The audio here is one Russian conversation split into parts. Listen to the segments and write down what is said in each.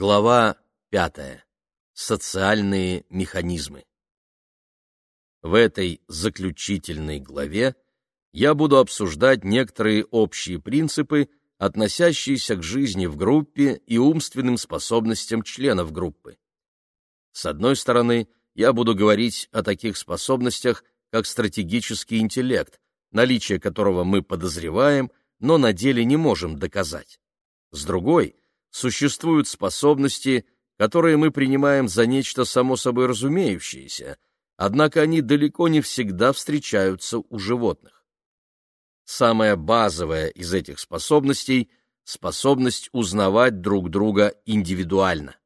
Глава пятая. Социальные механизмы. В этой заключительной главе я буду обсуждать некоторые общие принципы, относящиеся к жизни в группе и умственным способностям членов группы. С одной стороны, я буду говорить о таких способностях, как стратегический интеллект, наличие которого мы подозреваем, но на деле не можем доказать. С другой — существуют способности, которые мы принимаем за нечто само собой разумеющееся, однако они далеко не всегда встречаются у животных. Самая базовая из этих способностей — способность узнавать друг друга индивидуально.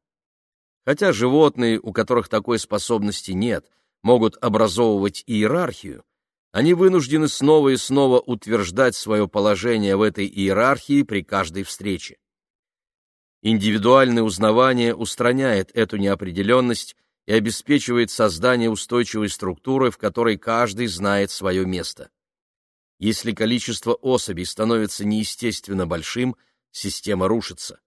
Хотя животные, у которых такой способности нет, могут образовывать иерархию, они вынуждены снова и снова утверждать свое положение в этой иерархии при каждой встрече. Индивидуальное узнавание устраняет эту неопределенность и обеспечивает создание устойчивой структуры, в которой каждый знает свое место. Если количество особей становится неестественно большим, система рушится.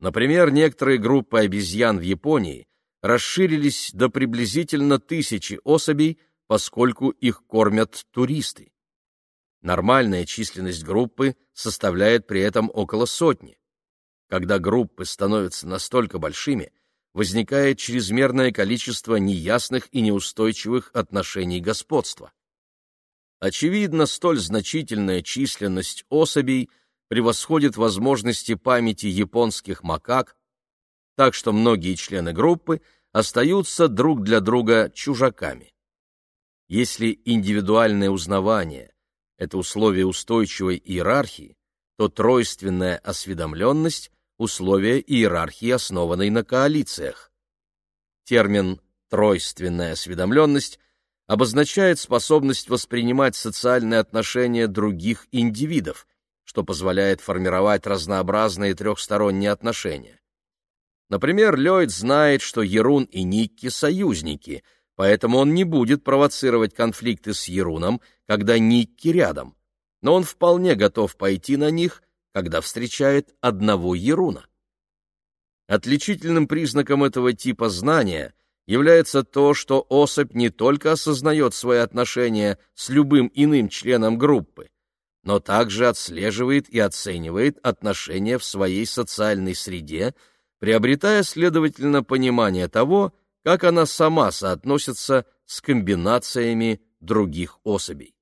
Например, некоторые группы обезьян в Японии расширились до приблизительно тысячи особей, поскольку их кормят туристы. Нормальная численность группы составляет при этом около сотни. Когда группы становятся настолько большими, возникает чрезмерное количество неясных и неустойчивых отношений господства. Очевидно, столь значительная численность особей превосходит возможности памяти японских макак, так что многие члены группы остаются друг для друга чужаками. Если индивидуальное узнавание — это условие устойчивой иерархии, то тройственная осведомленность условия иерархии, основанной на коалициях. Термин «тройственная осведомленность» обозначает способность воспринимать социальные отношения других индивидов, что позволяет формировать разнообразные трехсторонние отношения. Например, Ллойд знает, что Ерун и Никки — союзники, поэтому он не будет провоцировать конфликты с Еруном, когда Никки рядом, но он вполне готов пойти на них — когда встречает одного Еруна. Отличительным признаком этого типа знания является то, что особь не только осознает свои отношения с любым иным членом группы, но также отслеживает и оценивает отношения в своей социальной среде, приобретая, следовательно, понимание того, как она сама соотносится с комбинациями других особей.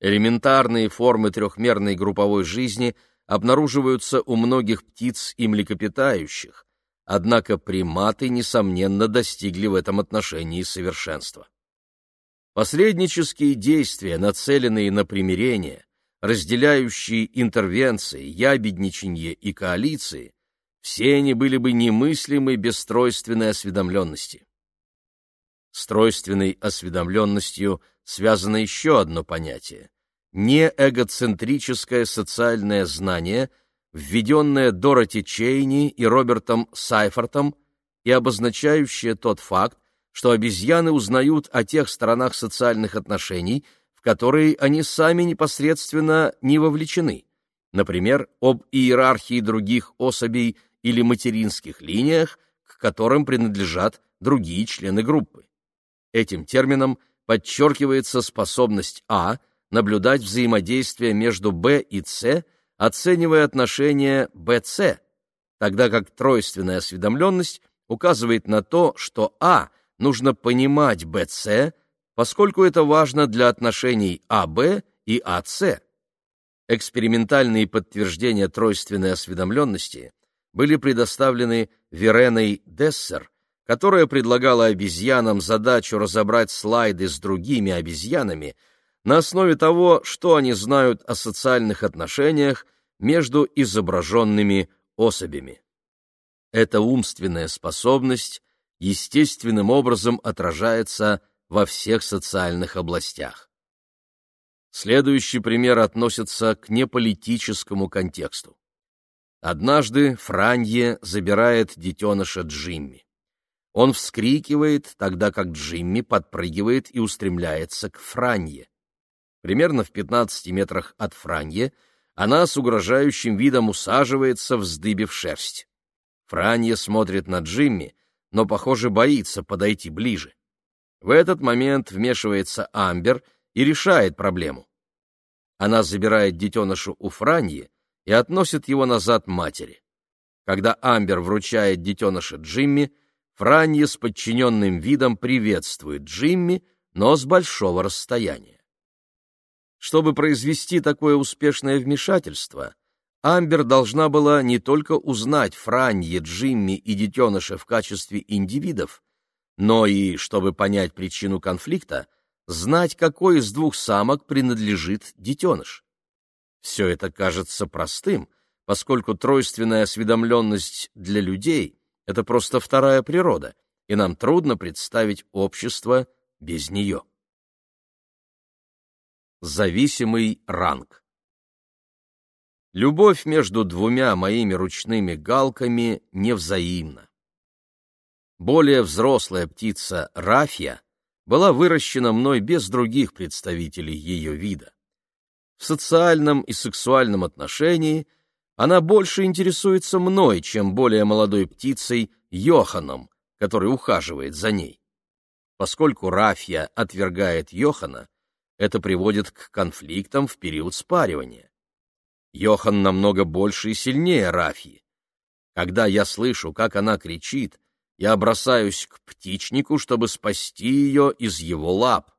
Элементарные формы трехмерной групповой жизни обнаруживаются у многих птиц и млекопитающих, однако приматы, несомненно, достигли в этом отношении совершенства. Посреднические действия, нацеленные на примирение, разделяющие интервенции, ябедничанье и коалиции, все они были бы немыслимы без тройственной осведомленности. С тройственной осведомленностью связано еще одно понятие — неэгоцентрическое социальное знание, введенное Дороти Чейни и Робертом Сайфортом и обозначающее тот факт, что обезьяны узнают о тех сторонах социальных отношений, в которые они сами непосредственно не вовлечены, например, об иерархии других особей или материнских линиях, к которым принадлежат другие члены группы. Этим термином подчеркивается способность А наблюдать взаимодействие между Б и С, оценивая отношения БЦ, тогда как тройственная осведомленность указывает на то, что А нужно понимать БЦ, поскольку это важно для отношений АБ и АС. Экспериментальные подтверждения тройственной осведомленности были предоставлены Вереной Дессер которая предлагала обезьянам задачу разобрать слайды с другими обезьянами на основе того, что они знают о социальных отношениях между изображенными особями. Эта умственная способность естественным образом отражается во всех социальных областях. Следующий пример относится к неполитическому контексту. Однажды Франье забирает детеныша Джимми. Он вскрикивает, тогда как Джимми подпрыгивает и устремляется к Франье. Примерно в 15 метрах от Франье она с угрожающим видом усаживается, вздыбив шерсть. Франья смотрит на Джимми, но, похоже, боится подойти ближе. В этот момент вмешивается Амбер и решает проблему. Она забирает детеныша у Франьи и относит его назад матери. Когда Амбер вручает детеныша Джимми, Франья с подчиненным видом приветствует Джимми, но с большого расстояния. Чтобы произвести такое успешное вмешательство, Амбер должна была не только узнать Франье, Джимми и детеныша в качестве индивидов, но и, чтобы понять причину конфликта, знать, какой из двух самок принадлежит детеныш. Все это кажется простым, поскольку тройственная осведомленность для людей — это просто вторая природа, и нам трудно представить общество без нее. Зависимый ранг Любовь между двумя моими ручными галками невзаимна. Более взрослая птица Рафья была выращена мной без других представителей ее вида. В социальном и сексуальном отношении она больше интересуется мной, чем более молодой птицей Йоханом, который ухаживает за ней. Поскольку Рафья отвергает Йохана, это приводит к конфликтам в период спаривания. Йохан намного больше и сильнее Рафьи. Когда я слышу, как она кричит, я бросаюсь к птичнику, чтобы спасти ее из его лап.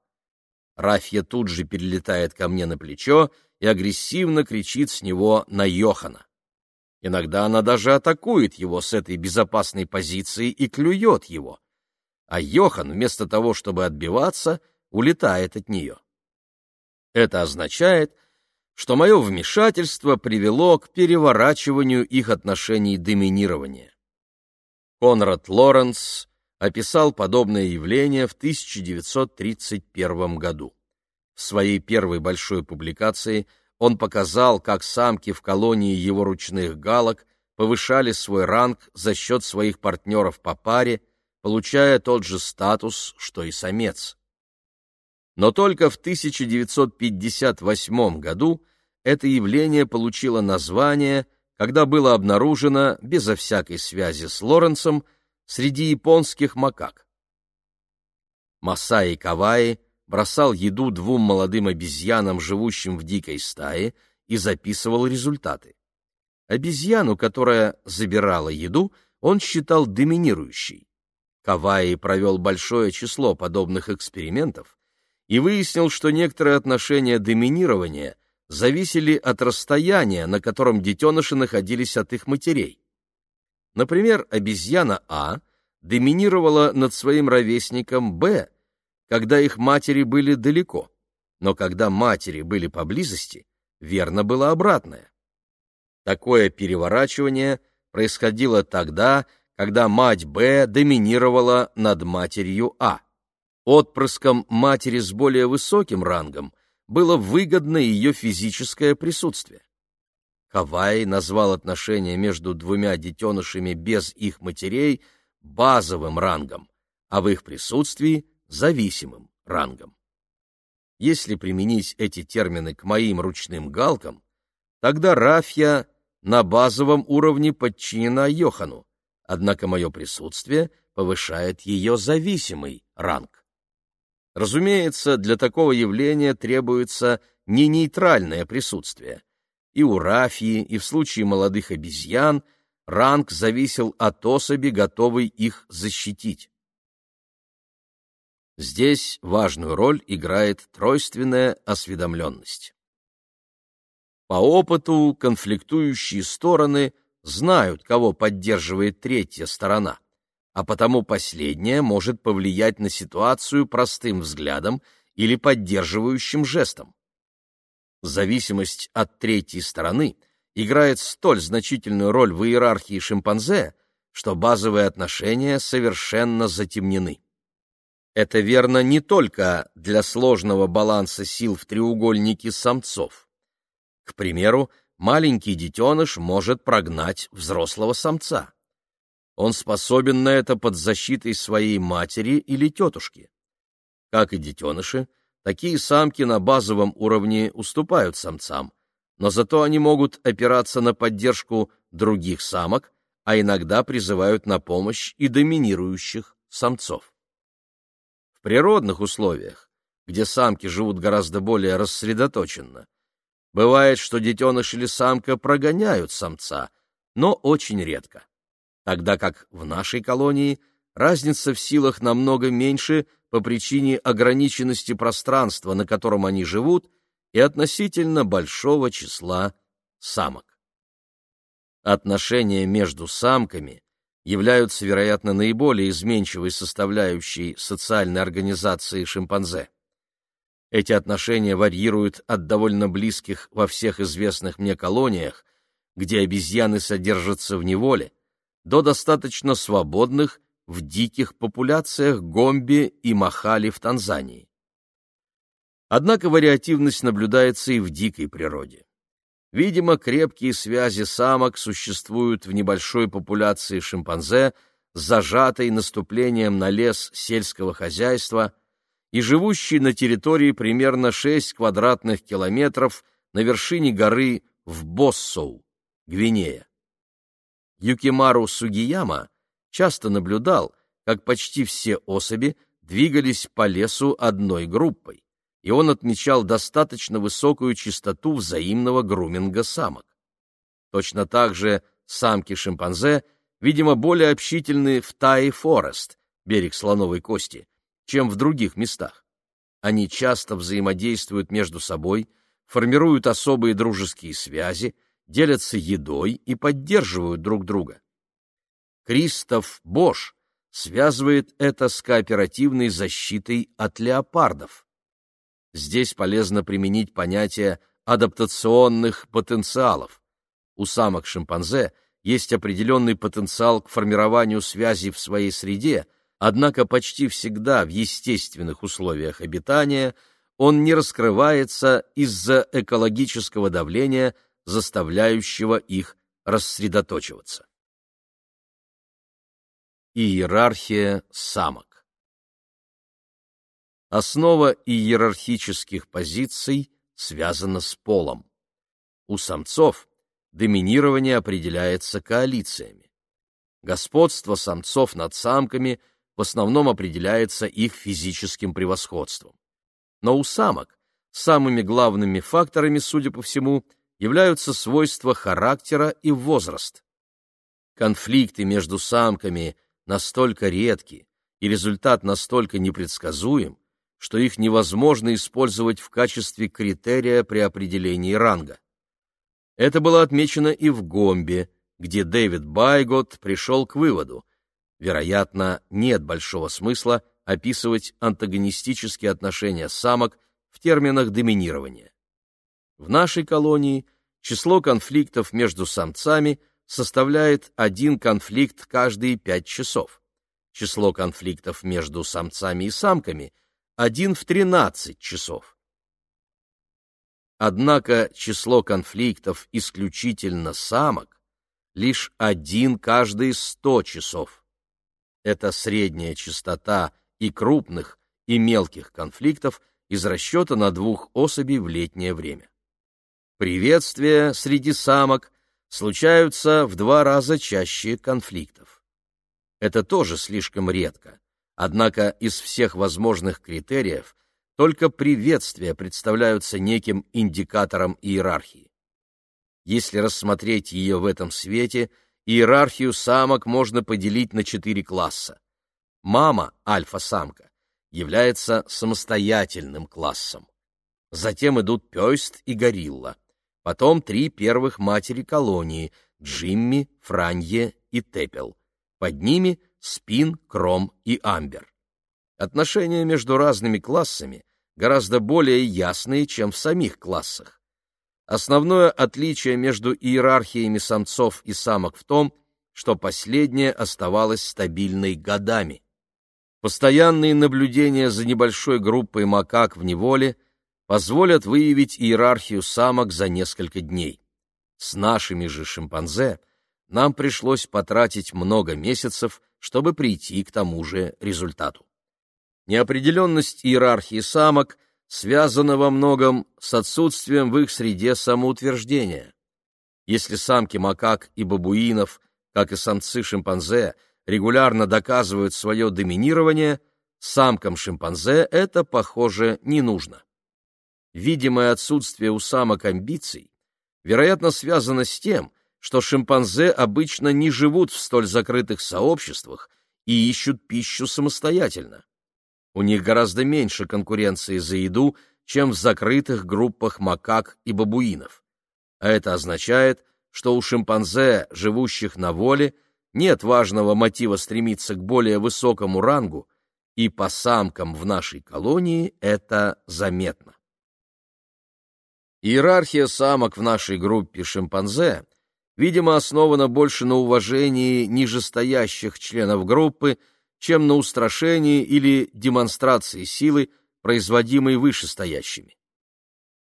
Рафья тут же перелетает ко мне на плечо и агрессивно кричит с него на Йохана. Иногда она даже атакует его с этой безопасной позиции и клюет его. А Йохан, вместо того, чтобы отбиваться, улетает от нее. Это означает, что мое вмешательство привело к переворачиванию их отношений доминирования. Конрад Лоренс описал подобное явление в 1931 году. В своей первой большой публикации он показал, как самки в колонии его ручных галок повышали свой ранг за счет своих партнеров по паре, получая тот же статус, что и самец. Но только в 1958 году это явление получило название – когда было обнаружено, безо всякой связи с Лоренсом, среди японских макак. Масаи Каваи бросал еду двум молодым обезьянам, живущим в дикой стае, и записывал результаты. Обезьяну, которая забирала еду, он считал доминирующей. Каваи провел большое число подобных экспериментов и выяснил, что некоторые отношения доминирования зависели от расстояния, на котором детеныши находились от их матерей. Например, обезьяна А доминировала над своим ровесником Б, когда их матери были далеко, но когда матери были поблизости, верно было обратное. Такое переворачивание происходило тогда, когда мать Б доминировала над матерью А. Отпрыском матери с более высоким рангом было выгодно ее физическое присутствие. Кавай назвал отношения между двумя детенышами без их матерей базовым рангом, а в их присутствии — зависимым рангом. Если применить эти термины к моим ручным галкам, тогда Рафья на базовом уровне подчинена Йохану, однако мое присутствие повышает ее зависимый ранг. Разумеется, для такого явления требуется не нейтральное присутствие. И у рафии, и в случае молодых обезьян ранг зависел от особи, готовой их защитить. Здесь важную роль играет тройственная осведомленность. По опыту конфликтующие стороны знают, кого поддерживает третья сторона а потому последнее может повлиять на ситуацию простым взглядом или поддерживающим жестом. Зависимость от третьей стороны играет столь значительную роль в иерархии шимпанзе, что базовые отношения совершенно затемнены. Это верно не только для сложного баланса сил в треугольнике самцов. К примеру, маленький детеныш может прогнать взрослого самца. Он способен на это под защитой своей матери или тетушки. Как и детеныши, такие самки на базовом уровне уступают самцам, но зато они могут опираться на поддержку других самок, а иногда призывают на помощь и доминирующих самцов. В природных условиях, где самки живут гораздо более рассредоточенно, бывает, что детеныш или самка прогоняют самца, но очень редко. Тогда как в нашей колонии разница в силах намного меньше по причине ограниченности пространства, на котором они живут, и относительно большого числа самок. Отношения между самками являются, вероятно, наиболее изменчивой составляющей социальной организации шимпанзе. Эти отношения варьируют от довольно близких во всех известных мне колониях, где обезьяны содержатся в неволе, до достаточно свободных в диких популяциях Гомби и Махали в Танзании. Однако вариативность наблюдается и в дикой природе. Видимо, крепкие связи самок существуют в небольшой популяции шимпанзе, зажатой наступлением на лес сельского хозяйства и живущей на территории примерно 6 квадратных километров на вершине горы в Боссоу, Гвинея. Юкимару Сугияма часто наблюдал, как почти все особи двигались по лесу одной группой и он отмечал достаточно высокую частоту взаимного груминга самок. Точно так же самки шимпанзе, видимо, более общительны в Тай-Форест, берег слоновой кости, чем в других местах. Они часто взаимодействуют между собой, формируют особые дружеские связи, делятся едой и поддерживают друг друга. Кристоф Бош связывает это с кооперативной защитой от леопардов. Здесь полезно применить понятие адаптационных потенциалов. У самок-шимпанзе есть определенный потенциал к формированию связей в своей среде, однако почти всегда в естественных условиях обитания он не раскрывается из-за экологического давления, заставляющего их рассредоточиваться. Иерархия самок Основа иерархических позиций связана с полом. У самцов доминирование определяется коалициями. Господство самцов над самками в основном определяется их физическим превосходством. Но у самок самыми главными факторами, судя по всему, являются свойства характера и возраст. Конфликты между самками настолько редки и результат настолько непредсказуем, что их невозможно использовать в качестве критерия при определении ранга. Это было отмечено и в Гомбе, где Дэвид Байгот пришел к выводу, вероятно, нет большого смысла описывать антагонистические отношения самок в терминах доминирования. В нашей колонии число конфликтов между самцами составляет один конфликт каждые пять часов. Число конфликтов между самцами и самками один в 13 часов. Однако число конфликтов исключительно самок лишь один каждые 100 часов. Это средняя частота и крупных, и мелких конфликтов из расчета на двух особей в летнее время. Приветствия среди самок случаются в два раза чаще конфликтов. Это тоже слишком редко. Однако из всех возможных критериев только приветствия представляются неким индикатором иерархии. Если рассмотреть ее в этом свете, иерархию самок можно поделить на четыре класса. Мама, альфа-самка, является самостоятельным классом. Затем идут пёст и горилла. Потом три первых матери колонии — Джимми, Франье и Тепел. Под ними — Спин, Кром и Амбер. Отношения между разными классами гораздо более ясные, чем в самих классах. Основное отличие между иерархиями самцов и самок в том, что последняя оставалась стабильной годами. Постоянные наблюдения за небольшой группой макак в неволе позволят выявить иерархию самок за несколько дней. С нашими же шимпанзе нам пришлось потратить много месяцев, чтобы прийти к тому же результату. Неопределенность иерархии самок связана во многом с отсутствием в их среде самоутверждения. Если самки макак и бабуинов как и самцы шимпанзе, регулярно доказывают свое доминирование, самкам шимпанзе это, похоже, не нужно. Видимое отсутствие у самок амбиций, вероятно, связано с тем, что шимпанзе обычно не живут в столь закрытых сообществах и ищут пищу самостоятельно. У них гораздо меньше конкуренции за еду, чем в закрытых группах макак и бабуинов. А это означает, что у шимпанзе, живущих на воле, нет важного мотива стремиться к более высокому рангу, и по самкам в нашей колонии это заметно. Иерархия самок в нашей группе шимпанзе, видимо, основана больше на уважении нижестоящих членов группы, чем на устрашении или демонстрации силы, производимой вышестоящими.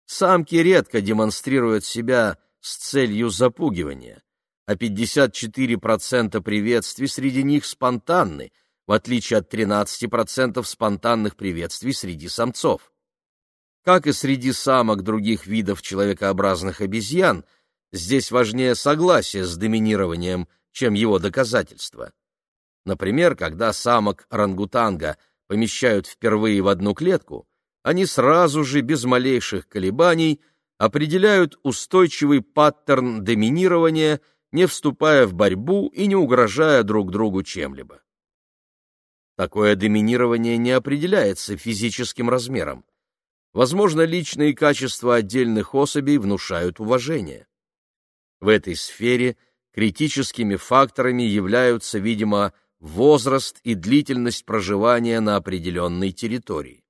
Самки редко демонстрируют себя с целью запугивания, а 54% приветствий среди них спонтанны, в отличие от 13% спонтанных приветствий среди самцов. Как и среди самок других видов человекообразных обезьян, здесь важнее согласие с доминированием, чем его доказательство. Например, когда самок рангутанга помещают впервые в одну клетку, они сразу же, без малейших колебаний, определяют устойчивый паттерн доминирования, не вступая в борьбу и не угрожая друг другу чем-либо. Такое доминирование не определяется физическим размером. Возможно, личные качества отдельных особей внушают уважение. В этой сфере критическими факторами являются, видимо, возраст и длительность проживания на определенной территории.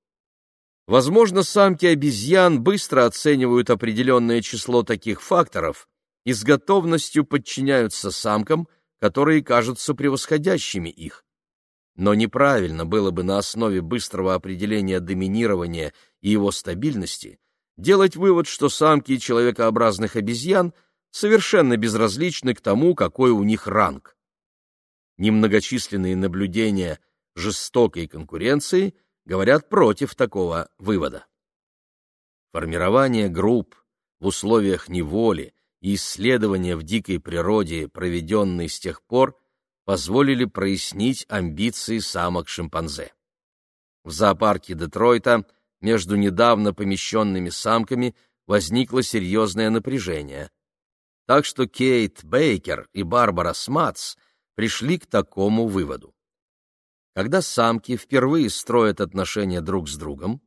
Возможно, самки обезьян быстро оценивают определенное число таких факторов и с готовностью подчиняются самкам, которые кажутся превосходящими их. Но неправильно было бы на основе быстрого определения доминирования и его стабильности делать вывод, что самки человекообразных обезьян совершенно безразличны к тому, какой у них ранг немногочисленные наблюдения жестокой конкуренции говорят против такого вывода. Формирование групп в условиях неволи и исследования в дикой природе, проведенные с тех пор, позволили прояснить амбиции самок шимпанзе. В зоопарке Детройта между недавно помещенными самками возникло серьезное напряжение. Так что Кейт Бейкер и Барбара Сматс пришли к такому выводу. Когда самки впервые строят отношения друг с другом,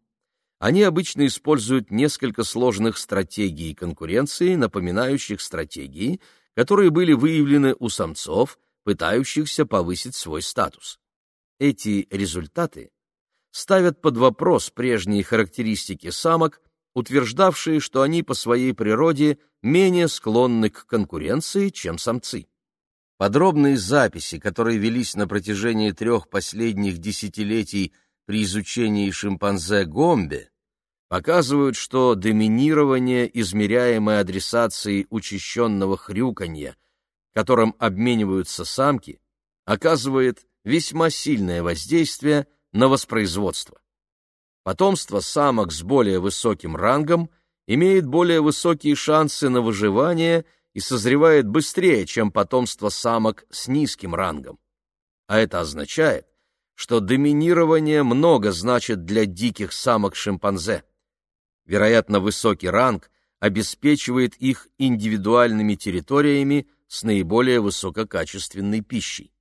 они обычно используют несколько сложных стратегий конкуренции, напоминающих стратегии, которые были выявлены у самцов, пытающихся повысить свой статус. Эти результаты ставят под вопрос прежние характеристики самок, утверждавшие, что они по своей природе менее склонны к конкуренции, чем самцы. Подробные записи, которые велись на протяжении трех последних десятилетий при изучении шимпанзе Гомбе, показывают, что доминирование, измеряемое адресацией учащенного хрюканья, которым обмениваются самки, оказывает весьма сильное воздействие на воспроизводство. Потомство самок с более высоким рангом имеет более высокие шансы на выживание и созревает быстрее, чем потомство самок с низким рангом. А это означает, что доминирование много значит для диких самок-шимпанзе. Вероятно, высокий ранг обеспечивает их индивидуальными территориями с наиболее высококачественной пищей.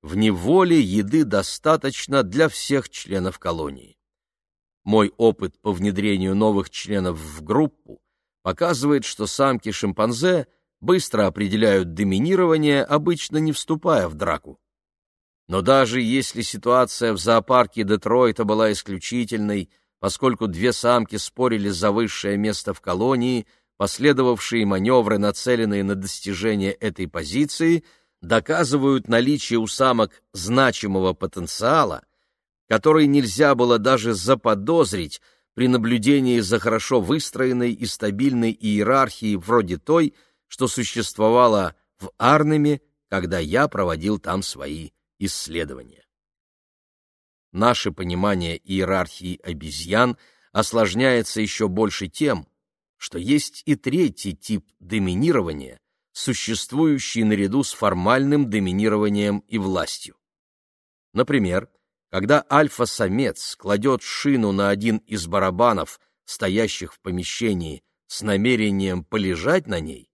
В неволе еды достаточно для всех членов колонии. Мой опыт по внедрению новых членов в группу показывает, что самки шимпанзе быстро определяют доминирование, обычно не вступая в драку. Но даже если ситуация в зоопарке Детройта была исключительной, поскольку две самки спорили за высшее место в колонии, последовавшие маневры, нацеленные на достижение этой позиции, доказывают наличие у самок значимого потенциала, который нельзя было даже заподозрить при наблюдении за хорошо выстроенной и стабильной иерархией вроде той, что существовала в Арнеме, когда я проводил там свои исследования. Наше понимание иерархии обезьян осложняется еще больше тем, что есть и третий тип доминирования, существующие наряду с формальным доминированием и властью. Например, когда альфа-самец кладет шину на один из барабанов, стоящих в помещении, с намерением полежать на ней,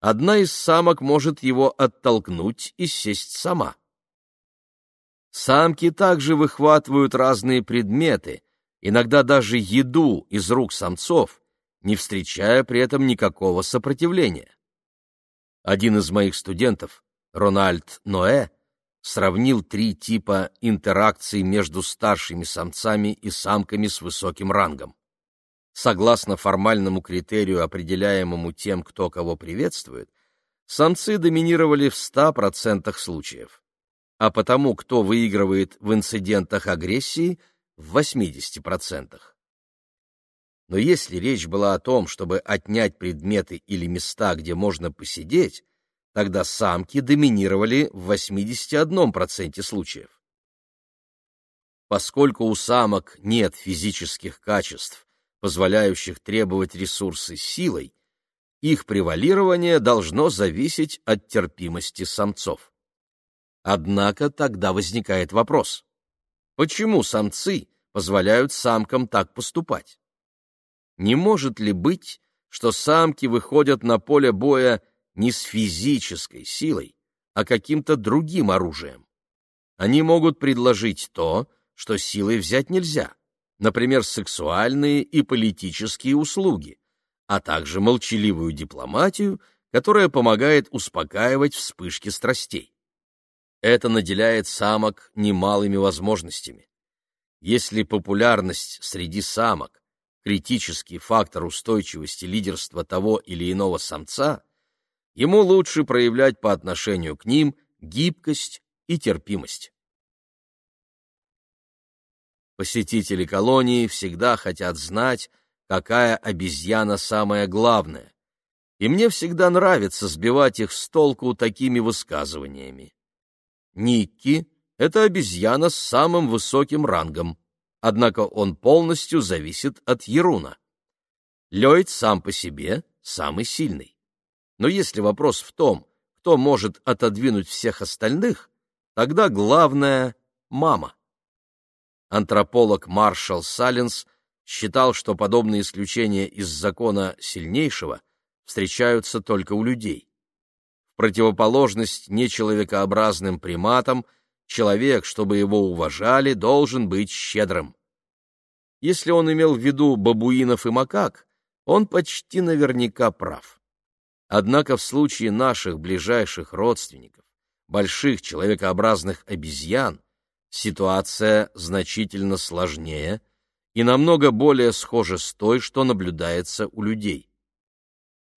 одна из самок может его оттолкнуть и сесть сама. Самки также выхватывают разные предметы, иногда даже еду из рук самцов, не встречая при этом никакого сопротивления. Один из моих студентов, Рональд Ноэ, сравнил три типа интеракций между старшими самцами и самками с высоким рангом. Согласно формальному критерию, определяемому тем, кто кого приветствует, самцы доминировали в 100% случаев, а потому, кто выигрывает в инцидентах агрессии, в 80%. Но если речь была о том, чтобы отнять предметы или места, где можно посидеть, тогда самки доминировали в 81% случаев. Поскольку у самок нет физических качеств, позволяющих требовать ресурсы силой, их превалирование должно зависеть от терпимости самцов. Однако тогда возникает вопрос, почему самцы позволяют самкам так поступать? Не может ли быть, что самки выходят на поле боя не с физической силой, а каким-то другим оружием? Они могут предложить то, что силой взять нельзя, например, сексуальные и политические услуги, а также молчаливую дипломатию, которая помогает успокаивать вспышки страстей. Это наделяет самок немалыми возможностями. Если популярность среди самок – критический фактор устойчивости лидерства того или иного самца, ему лучше проявлять по отношению к ним гибкость и терпимость. Посетители колонии всегда хотят знать, какая обезьяна самая главная, и мне всегда нравится сбивать их с толку такими высказываниями. Никки — это обезьяна с самым высоким рангом, однако он полностью зависит от Еруна. Лёйд сам по себе самый сильный. Но если вопрос в том, кто может отодвинуть всех остальных, тогда главное — мама. Антрополог Маршал Саленс считал, что подобные исключения из закона сильнейшего встречаются только у людей. В противоположность нечеловекообразным приматам, человек, чтобы его уважали, должен быть щедрым. Если он имел в виду бабуинов и макак, он почти наверняка прав. Однако в случае наших ближайших родственников, больших человекообразных обезьян, ситуация значительно сложнее и намного более схожа с той, что наблюдается у людей.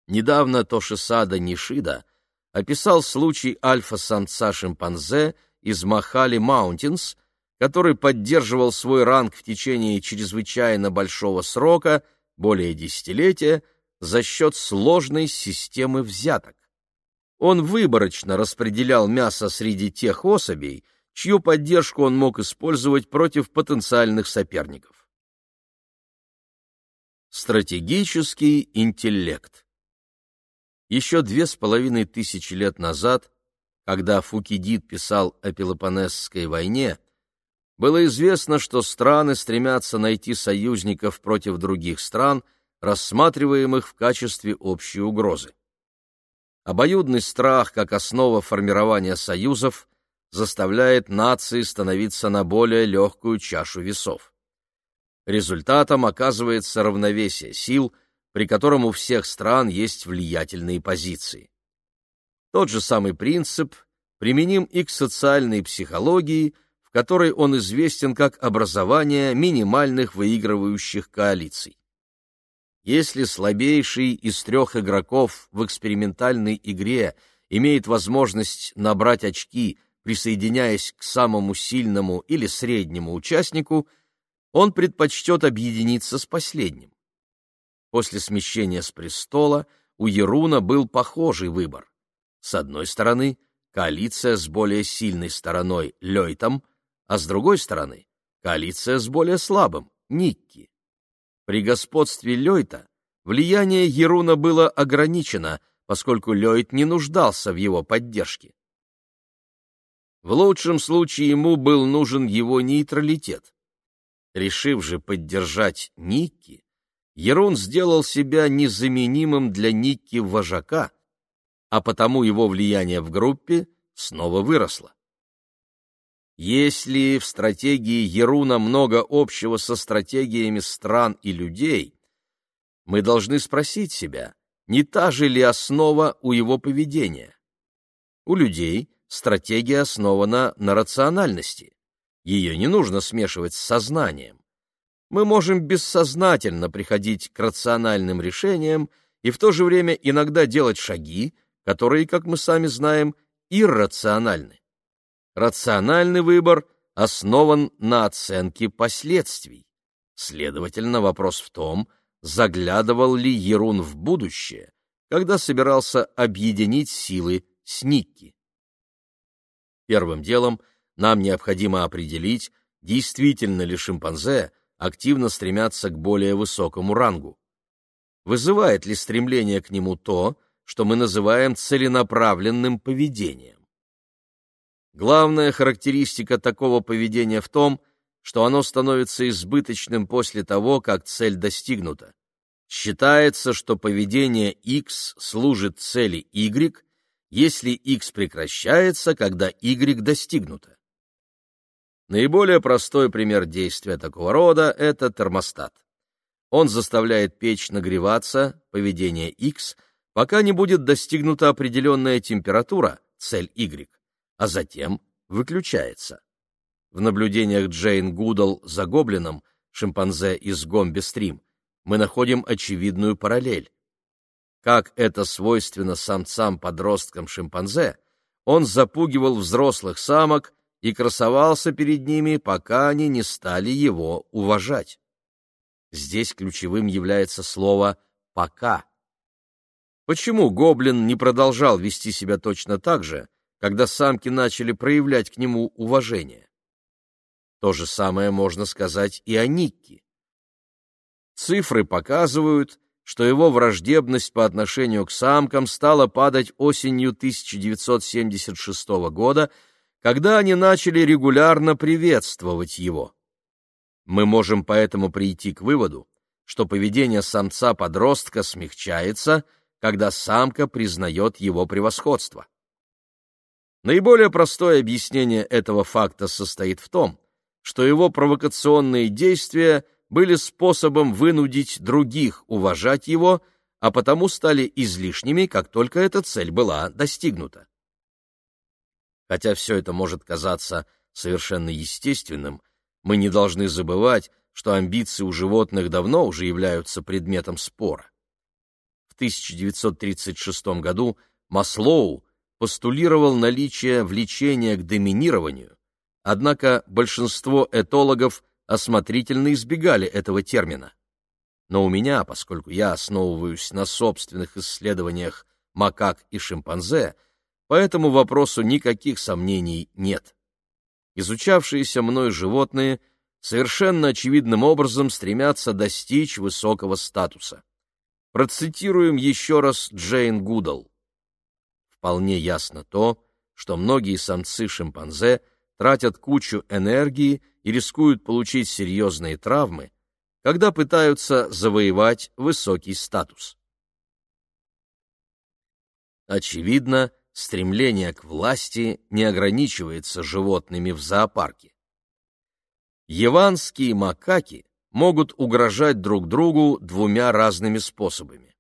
Недавно Тошисада Нишида описал случай альфа-самца шимпанзе из Махале Маунтинс, который поддерживал свой ранг в течение чрезвычайно большого срока, более десятилетия, за счет сложной системы взяток. Он выборочно распределял мясо среди тех особей, чью поддержку он мог использовать против потенциальных соперников. Стратегический интеллект Еще две с половиной тысячи лет назад, когда Фукидид писал о Пелопонесской войне, было известно, что страны стремятся найти союзников против других стран, рассматриваемых в качестве общей угрозы. Обоюдный страх как основа формирования союзов заставляет нации становиться на более легкую чашу весов. Результатом оказывается равновесие сил, при котором у всех стран есть влиятельные позиции. Тот же самый принцип применим и к социальной психологии, в которой он известен как образование минимальных выигрывающих коалиций. Если слабейший из трех игроков в экспериментальной игре имеет возможность набрать очки присоединяясь к самому сильному или среднему участнику, он предпочтет объединиться с последним. После смещения с престола у Еруна был похожий выбор. С одной стороны, коалиция с более сильной стороной Лейтом, а с другой стороны, коалиция с более слабым Никки. При господстве Лейта влияние Еруна было ограничено, поскольку Ллойд не нуждался в его поддержке. В лучшем случае ему был нужен его нейтралитет. Решив же поддержать Никки, Ерун сделал себя незаменимым для Никки вожака, а потому его влияние в группе снова выросло. Если в стратегии Еруна много общего со стратегиями стран и людей, мы должны спросить себя, не та же ли основа у его поведения? У людей стратегия основана на рациональности. Ее не нужно смешивать с сознанием. Мы можем бессознательно приходить к рациональным решениям и в то же время иногда делать шаги, которые, как мы сами знаем, иррациональны. Рациональный выбор основан на оценке последствий. Следовательно, вопрос в том, заглядывал ли Ерун в будущее, когда собирался объединить силы с Никки. Первым делом нам необходимо определить, действительно ли шимпанзе активно стремятся к более высокому рангу. Вызывает ли стремление к нему то, что мы называем целенаправленным поведением? Главная характеристика такого поведения в том, что оно становится избыточным после того, как цель достигнута. Считается, что поведение X служит цели Y, если X прекращается, когда Y достигнуто. Наиболее простой пример действия такого рода – это термостат. Он заставляет печь нагреваться, поведение X, пока не будет достигнута определенная температура, цель Y а затем выключается. В наблюдениях Джейн Гудал за гоблином, шимпанзе из Гомбе-стрим, мы находим очевидную параллель. Как это свойственно самцам-подросткам шимпанзе, он запугивал взрослых самок и красовался перед ними, пока они не стали его уважать. Здесь ключевым является слово «пока». Почему гоблин не продолжал вести себя точно так же, когда самки начали проявлять к нему уважение. То же самое можно сказать и о Никке. Цифры показывают, что его враждебность по отношению к самкам стала падать осенью 1976 года, когда они начали регулярно приветствовать его. Мы можем поэтому прийти к выводу, что поведение самца-подростка смягчается, когда самка признает его превосходство. Наиболее простое объяснение этого факта состоит в том, что его провокационные действия были способом вынудить других уважать его, а потому стали излишними, как только эта цель была достигнута. Хотя все это может казаться совершенно естественным, мы не должны забывать, что амбиции у животных давно уже являются предметом спора. В 1936 году Маслоу постулировал наличие влечения к доминированию, однако большинство этологов осмотрительно избегали этого термина. Но у меня, поскольку я основываюсь на собственных исследованиях макак и шимпанзе, по этому вопросу никаких сомнений нет. Изучавшиеся мной животные совершенно очевидным образом стремятся достичь высокого статуса. Процитируем еще раз Джейн Гудал вполне ясно то, что многие самцы-шимпанзе тратят кучу энергии и рискуют получить серьезные травмы, когда пытаются завоевать высокий статус. Очевидно, стремление к власти не ограничивается животными в зоопарке. Яванские макаки могут угрожать друг другу двумя разными способами.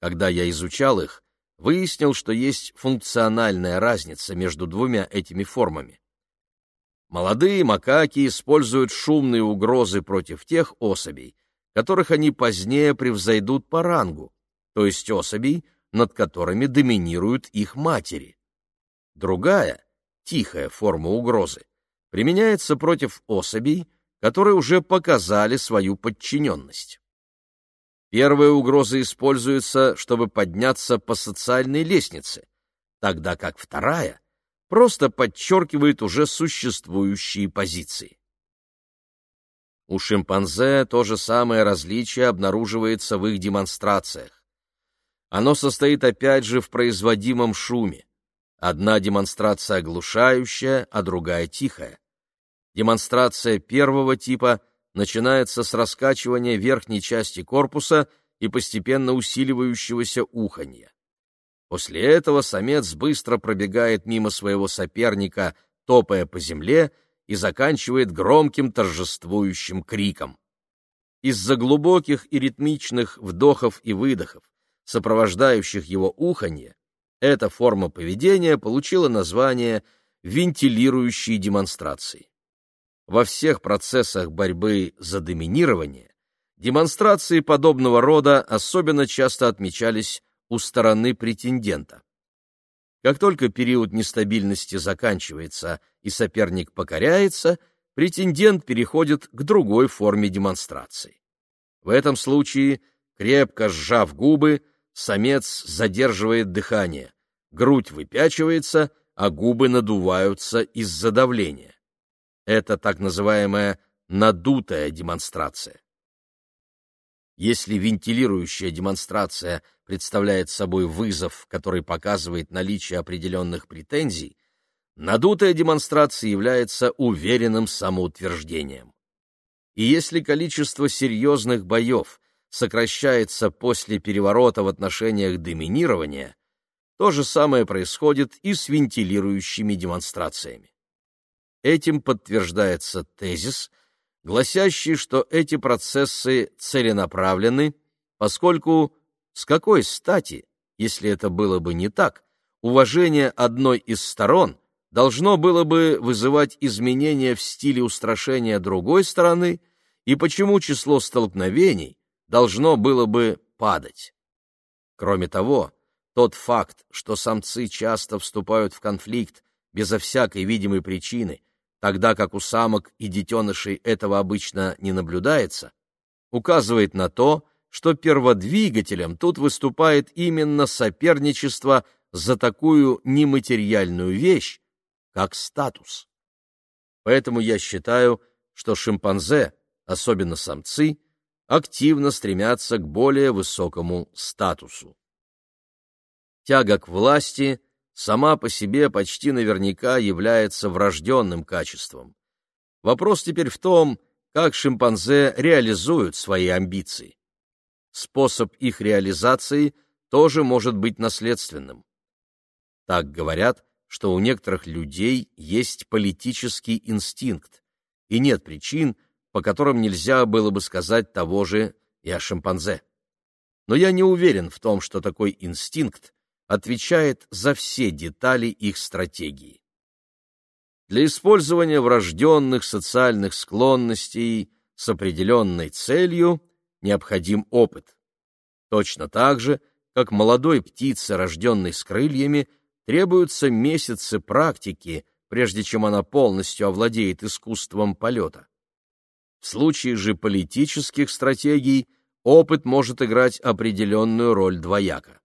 Когда я изучал их, выяснил, что есть функциональная разница между двумя этими формами. Молодые макаки используют шумные угрозы против тех особей, которых они позднее превзойдут по рангу, то есть особей, над которыми доминируют их матери. Другая, тихая форма угрозы, применяется против особей, которые уже показали свою подчиненность. Первая угроза используется, чтобы подняться по социальной лестнице, тогда как вторая просто подчеркивает уже существующие позиции. У шимпанзе то же самое различие обнаруживается в их демонстрациях. Оно состоит опять же в производимом шуме. Одна демонстрация оглушающая, а другая тихая. Демонстрация первого типа начинается с раскачивания верхней части корпуса и постепенно усиливающегося уханья. После этого самец быстро пробегает мимо своего соперника, топая по земле, и заканчивает громким торжествующим криком. Из-за глубоких и ритмичных вдохов и выдохов, сопровождающих его уханье, эта форма поведения получила название вентилирующей демонстрации. Во всех процессах борьбы за доминирование демонстрации подобного рода особенно часто отмечались у стороны претендента. Как только период нестабильности заканчивается и соперник покоряется, претендент переходит к другой форме демонстрации. В этом случае, крепко сжав губы, самец задерживает дыхание, грудь выпячивается, а губы надуваются из-за давления. Это так называемая надутая демонстрация. Если вентилирующая демонстрация представляет собой вызов, который показывает наличие определенных претензий, надутая демонстрация является уверенным самоутверждением. И если количество серьезных боев сокращается после переворота в отношениях доминирования, то же самое происходит и с вентилирующими демонстрациями. Этим подтверждается тезис, гласящий, что эти процессы целенаправлены, поскольку с какой стати, если это было бы не так, уважение одной из сторон должно было бы вызывать изменения в стиле устрашения другой стороны, и почему число столкновений должно было бы падать. Кроме того, тот факт, что самцы часто вступают в конфликт безо всякой видимой причины, тогда как у самок и детенышей этого обычно не наблюдается, указывает на то, что перводвигателем тут выступает именно соперничество за такую нематериальную вещь, как статус. Поэтому я считаю, что шимпанзе, особенно самцы, активно стремятся к более высокому статусу. Тяга к власти сама по себе почти наверняка является врожденным качеством. Вопрос теперь в том, как шимпанзе реализуют свои амбиции. Способ их реализации тоже может быть наследственным. Так говорят, что у некоторых людей есть политический инстинкт, и нет причин, по которым нельзя было бы сказать того же и о шимпанзе. Но я не уверен в том, что такой инстинкт отвечает за все детали их стратегии. Для использования врожденных социальных склонностей с определенной целью необходим опыт. Точно так же, как молодой птице, рожденной с крыльями, требуются месяцы практики, прежде чем она полностью овладеет искусством полета. В случае же политических стратегий опыт может играть определенную роль двояко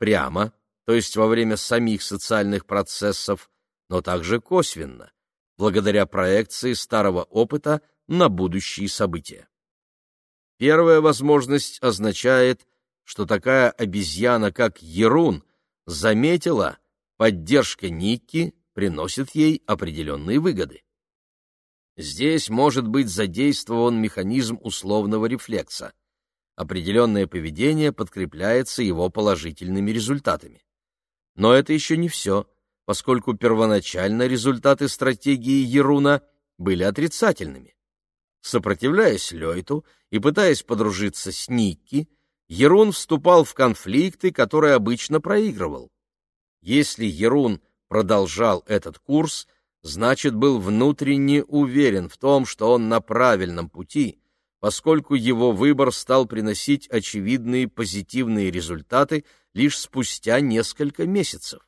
прямо, то есть во время самих социальных процессов, но также косвенно, благодаря проекции старого опыта на будущие события. Первая возможность означает, что такая обезьяна, как Ерун, заметила, поддержка Никки приносит ей определенные выгоды. Здесь может быть задействован механизм условного рефлекса определенное поведение подкрепляется его положительными результатами. Но это еще не все, поскольку первоначально результаты стратегии Еруна были отрицательными. Сопротивляясь Лейту и пытаясь подружиться с Никки, Ерун вступал в конфликты, которые обычно проигрывал. Если Ерун продолжал этот курс, значит, был внутренне уверен в том, что он на правильном пути поскольку его выбор стал приносить очевидные позитивные результаты лишь спустя несколько месяцев.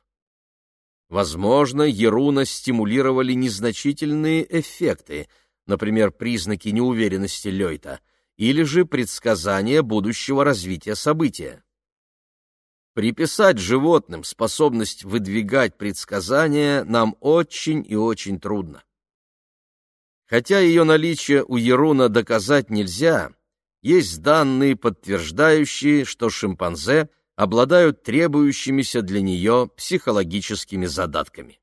Возможно, Еруна стимулировали незначительные эффекты, например, признаки неуверенности Лёйта, или же предсказания будущего развития события. Приписать животным способность выдвигать предсказания нам очень и очень трудно. Хотя ее наличие у Еруна доказать нельзя, есть данные, подтверждающие, что шимпанзе обладают требующимися для нее психологическими задатками.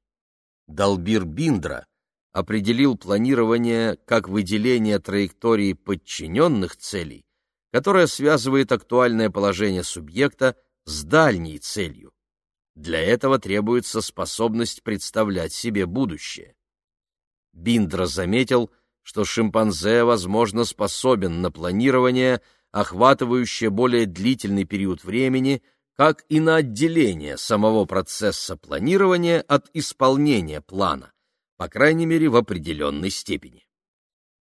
Далбир Биндра определил планирование как выделение траектории подчиненных целей, которая связывает актуальное положение субъекта с дальней целью. Для этого требуется способность представлять себе будущее. Биндра заметил, что шимпанзе, возможно, способен на планирование, охватывающее более длительный период времени, как и на отделение самого процесса планирования от исполнения плана, по крайней мере, в определенной степени.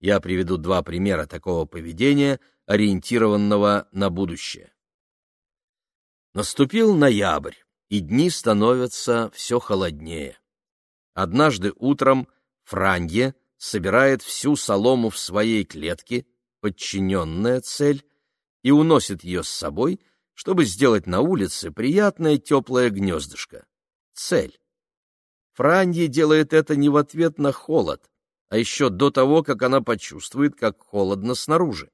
Я приведу два примера такого поведения, ориентированного на будущее. Наступил ноябрь, и дни становятся все холоднее. Однажды утром Франье собирает всю солому в своей клетке, подчиненная цель, и уносит ее с собой, чтобы сделать на улице приятное теплое гнездышко. Цель. Франье делает это не в ответ на холод, а еще до того, как она почувствует, как холодно снаружи.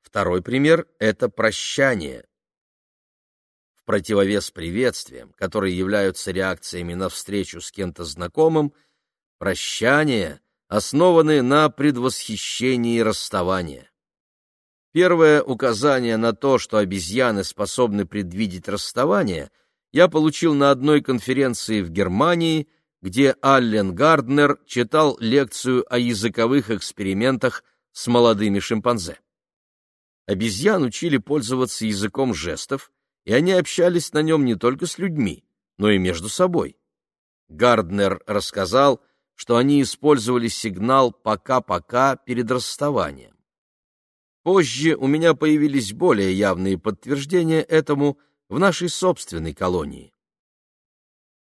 Второй пример — это прощание. В противовес приветствиям, которые являются реакциями на встречу с кем-то знакомым, прощания основаны на предвосхищении расставания. Первое указание на то, что обезьяны способны предвидеть расставание, я получил на одной конференции в Германии, где Аллен Гарднер читал лекцию о языковых экспериментах с молодыми шимпанзе. Обезьян учили пользоваться языком жестов, и они общались на нем не только с людьми, но и между собой. Гарднер рассказал, что они использовали сигнал «пока-пока» перед расставанием. Позже у меня появились более явные подтверждения этому в нашей собственной колонии.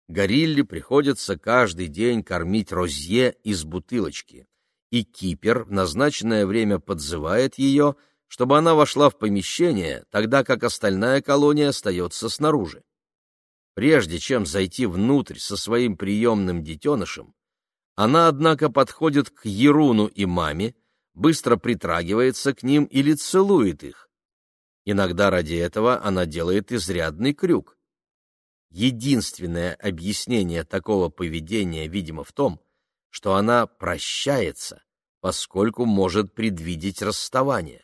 Горилле приходится каждый день кормить розье из бутылочки, и кипер в назначенное время подзывает ее чтобы она вошла в помещение, тогда как остальная колония остается снаружи. Прежде чем зайти внутрь со своим приемным детенышем, она, однако, подходит к Еруну и маме, быстро притрагивается к ним или целует их. Иногда ради этого она делает изрядный крюк. Единственное объяснение такого поведения, видимо, в том, что она прощается, поскольку может предвидеть расставание.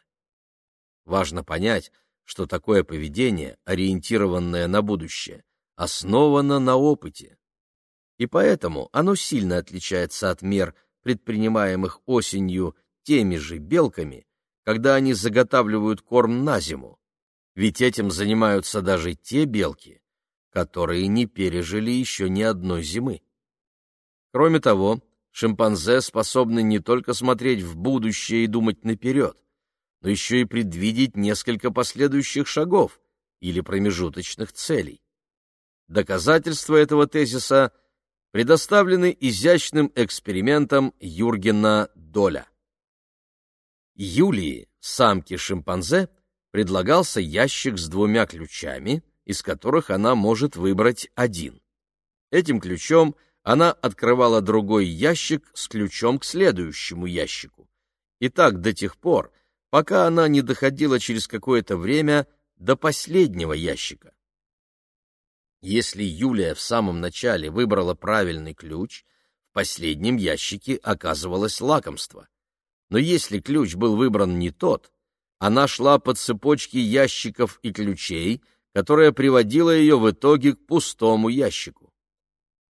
Важно понять, что такое поведение, ориентированное на будущее, основано на опыте. И поэтому оно сильно отличается от мер, предпринимаемых осенью теми же белками, когда они заготавливают корм на зиму. Ведь этим занимаются даже те белки, которые не пережили еще ни одной зимы. Кроме того, шимпанзе способны не только смотреть в будущее и думать наперед, но еще и предвидеть несколько последующих шагов или промежуточных целей. Доказательства этого тезиса предоставлены изящным экспериментом Юргена Доля. Юлии, самке шимпанзе, предлагался ящик с двумя ключами, из которых она может выбрать один. Этим ключом она открывала другой ящик с ключом к следующему ящику. И так до тех пор, пока она не доходила через какое-то время до последнего ящика. Если Юлия в самом начале выбрала правильный ключ, в последнем ящике оказывалось лакомство. Но если ключ был выбран не тот, она шла по цепочке ящиков и ключей, которая приводила ее в итоге к пустому ящику.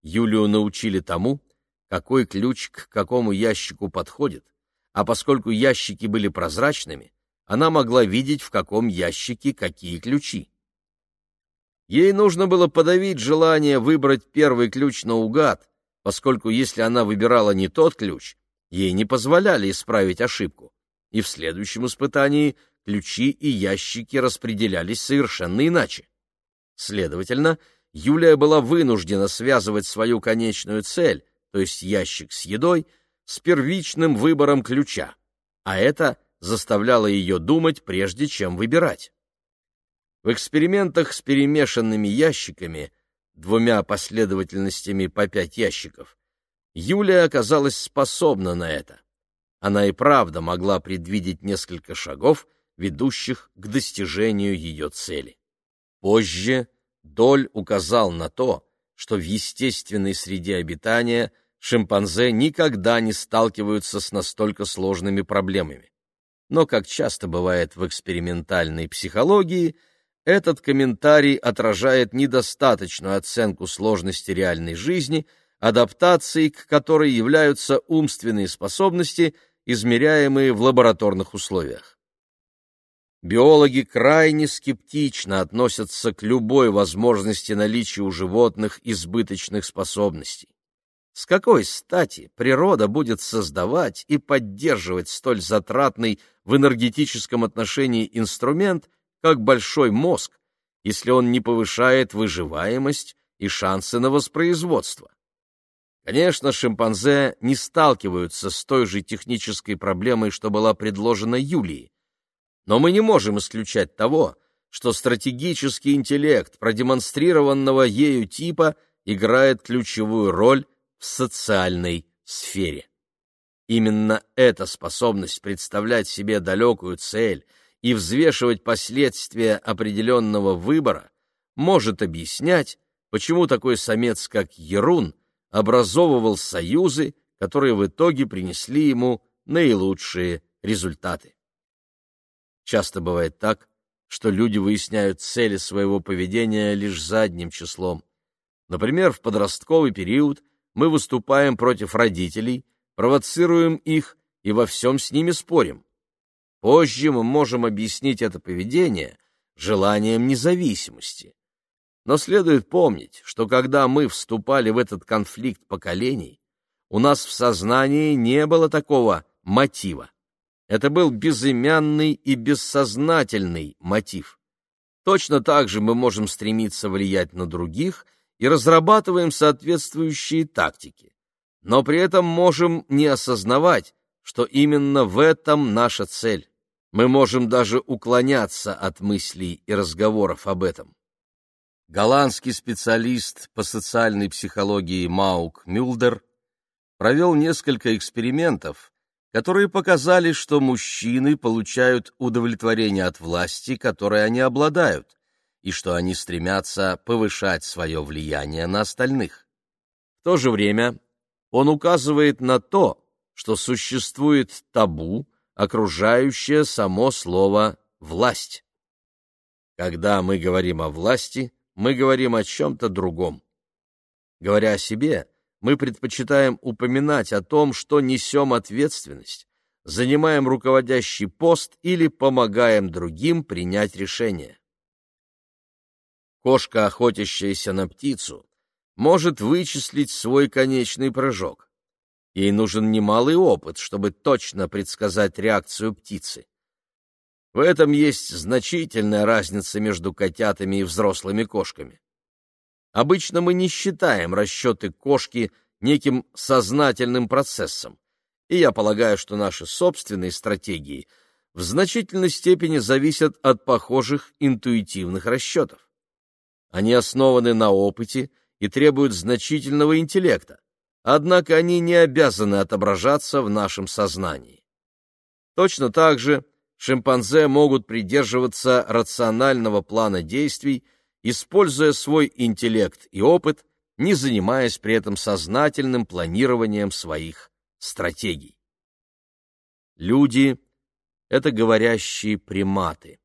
Юлию научили тому, какой ключ к какому ящику подходит, а поскольку ящики были прозрачными, она могла видеть, в каком ящике какие ключи. Ей нужно было подавить желание выбрать первый ключ наугад, поскольку если она выбирала не тот ключ, ей не позволяли исправить ошибку, и в следующем испытании ключи и ящики распределялись совершенно иначе. Следовательно, Юлия была вынуждена связывать свою конечную цель, то есть ящик с едой, с первичным выбором ключа, а это заставляло ее думать, прежде чем выбирать. В экспериментах с перемешанными ящиками, двумя последовательностями по пять ящиков, Юлия оказалась способна на это. Она и правда могла предвидеть несколько шагов, ведущих к достижению ее цели. Позже Доль указал на то, что в естественной среде обитания шимпанзе никогда не сталкиваются с настолько сложными проблемами. Но, как часто бывает в экспериментальной психологии, этот комментарий отражает недостаточную оценку сложности реальной жизни, адаптацией к которой являются умственные способности, измеряемые в лабораторных условиях. Биологи крайне скептично относятся к любой возможности наличия у животных избыточных способностей. С какой стати природа будет создавать и поддерживать столь затратный в энергетическом отношении инструмент, как большой мозг, если он не повышает выживаемость и шансы на воспроизводство? Конечно, шимпанзе не сталкиваются с той же технической проблемой, что была предложена Юлии, но мы не можем исключать того, что стратегический интеллект продемонстрированного ею типа играет ключевую роль в социальной сфере. Именно эта способность представлять себе далекую цель и взвешивать последствия определенного выбора может объяснять, почему такой самец, как Ерун, образовывал союзы, которые в итоге принесли ему наилучшие результаты. Часто бывает так, что люди выясняют цели своего поведения лишь задним числом. Например, в подростковый период мы выступаем против родителей, провоцируем их и во всем с ними спорим. Позже мы можем объяснить это поведение желанием независимости. Но следует помнить, что когда мы вступали в этот конфликт поколений, у нас в сознании не было такого мотива. Это был безымянный и бессознательный мотив. Точно так же мы можем стремиться влиять на других и разрабатываем соответствующие тактики. Но при этом можем не осознавать, что именно в этом наша цель. Мы можем даже уклоняться от мыслей и разговоров об этом. Голландский специалист по социальной психологии Маук Мюлдер провел несколько экспериментов, которые показали, что мужчины получают удовлетворение от власти, которой они обладают, и что они стремятся повышать свое влияние на остальных. В то же время он указывает на то, что существует табу, окружающее само слово «власть». Когда мы говорим о власти, мы говорим о чем-то другом. Говоря о себе, мы предпочитаем упоминать о том, что несем ответственность, занимаем руководящий пост или помогаем другим принять решение. Кошка, охотящаяся на птицу, может вычислить свой конечный прыжок. Ей нужен немалый опыт, чтобы точно предсказать реакцию птицы. В этом есть значительная разница между котятами и взрослыми кошками. Обычно мы не считаем расчеты кошки неким сознательным процессом, и я полагаю, что наши собственные стратегии в значительной степени зависят от похожих интуитивных расчетов. Они основаны на опыте и требуют значительного интеллекта, однако они не обязаны отображаться в нашем сознании. Точно так же шимпанзе могут придерживаться рационального плана действий используя свой интеллект и опыт, не занимаясь при этом сознательным планированием своих стратегий. Люди — это говорящие приматы.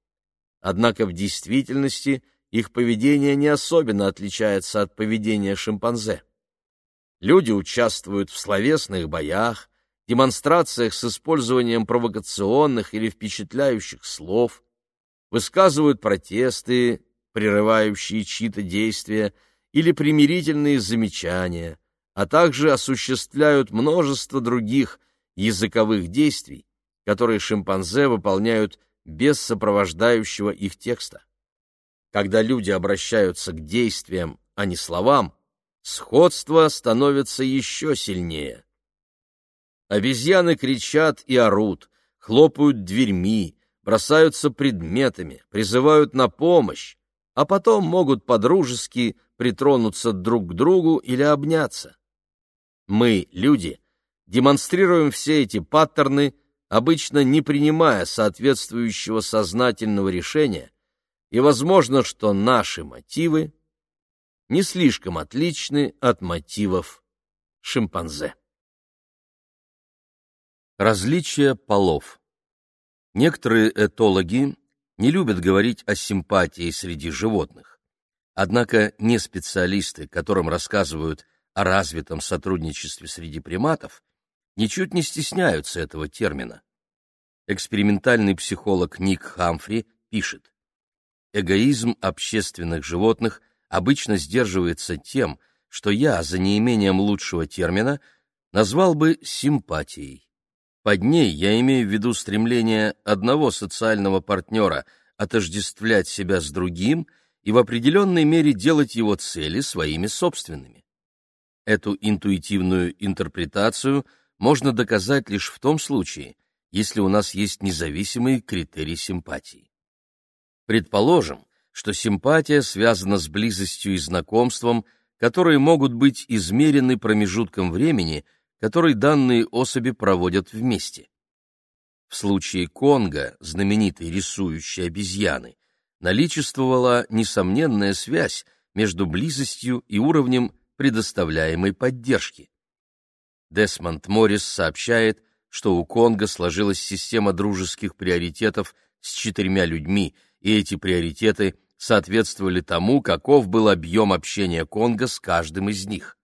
Однако в действительности их поведение не особенно отличается от поведения шимпанзе. Люди участвуют в словесных боях, демонстрациях с использованием провокационных или впечатляющих слов, высказывают протесты, прерывающие чьи-то действия, или примирительные замечания, а также осуществляют множество других языковых действий, которые шимпанзе выполняют без сопровождающего их текста. Когда люди обращаются к действиям, а не словам, сходство становится еще сильнее. Обезьяны кричат и орут, хлопают дверьми, бросаются предметами, призывают на помощь, а потом могут подружески притронуться друг к другу или обняться. Мы, люди, демонстрируем все эти паттерны, обычно не принимая соответствующего сознательного решения, и возможно, что наши мотивы не слишком отличны от мотивов шимпанзе. Различия полов Некоторые этологи не любят говорить о симпатии среди животных. Однако не специалисты, которым рассказывают о развитом сотрудничестве среди приматов, ничуть не стесняются этого термина. Экспериментальный психолог Ник Хамфри пишет, «Эгоизм общественных животных обычно сдерживается тем, что я, за неимением лучшего термина, назвал бы симпатией. Под ней я имею в виду стремление одного социального партнера отождествлять себя с другим и в определенной мере делать его цели своими собственными. Эту интуитивную интерпретацию можно доказать лишь в том случае, если у нас есть независимые критерии симпатии. Предположим, что симпатия связана с близостью и знакомством, которые могут быть измерены промежутком времени, который данные особи проводят вместе. В случае Конга, знаменитой рисующей обезьяны, наличествовала несомненная связь между близостью и уровнем предоставляемой поддержки. Десмонд Моррис сообщает, что у Конга сложилась система дружеских приоритетов с четырьмя людьми, и эти приоритеты соответствовали тому, каков был объем общения Конга с каждым из них.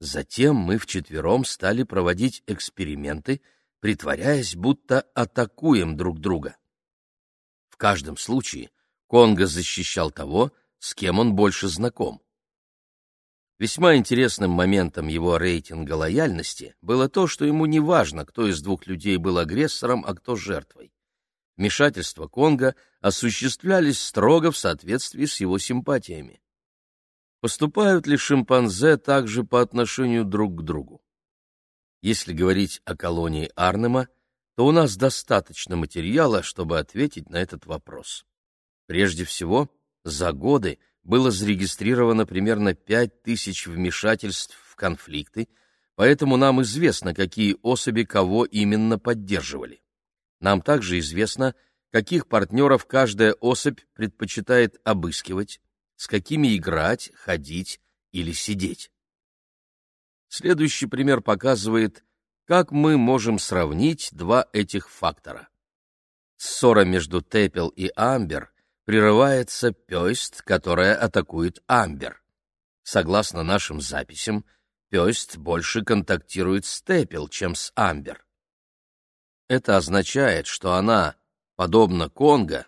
Затем мы вчетвером стали проводить эксперименты, притворяясь, будто атакуем друг друга. В каждом случае Конго защищал того, с кем он больше знаком. Весьма интересным моментом его рейтинга лояльности было то, что ему не важно, кто из двух людей был агрессором, а кто жертвой. Вмешательства Конга осуществлялись строго в соответствии с его симпатиями. Поступают ли шимпанзе также по отношению друг к другу? Если говорить о колонии Арнема, то у нас достаточно материала, чтобы ответить на этот вопрос. Прежде всего, за годы было зарегистрировано примерно 5000 вмешательств в конфликты, поэтому нам известно, какие особи кого именно поддерживали. Нам также известно, каких партнеров каждая особь предпочитает обыскивать, с какими играть, ходить или сидеть. Следующий пример показывает, как мы можем сравнить два этих фактора. Ссора между Тепел и Амбер прерывается Пёйст, которая атакует Амбер. Согласно нашим записям, Пёйст больше контактирует с Тепел, чем с Амбер. Это означает, что она, подобно Конго,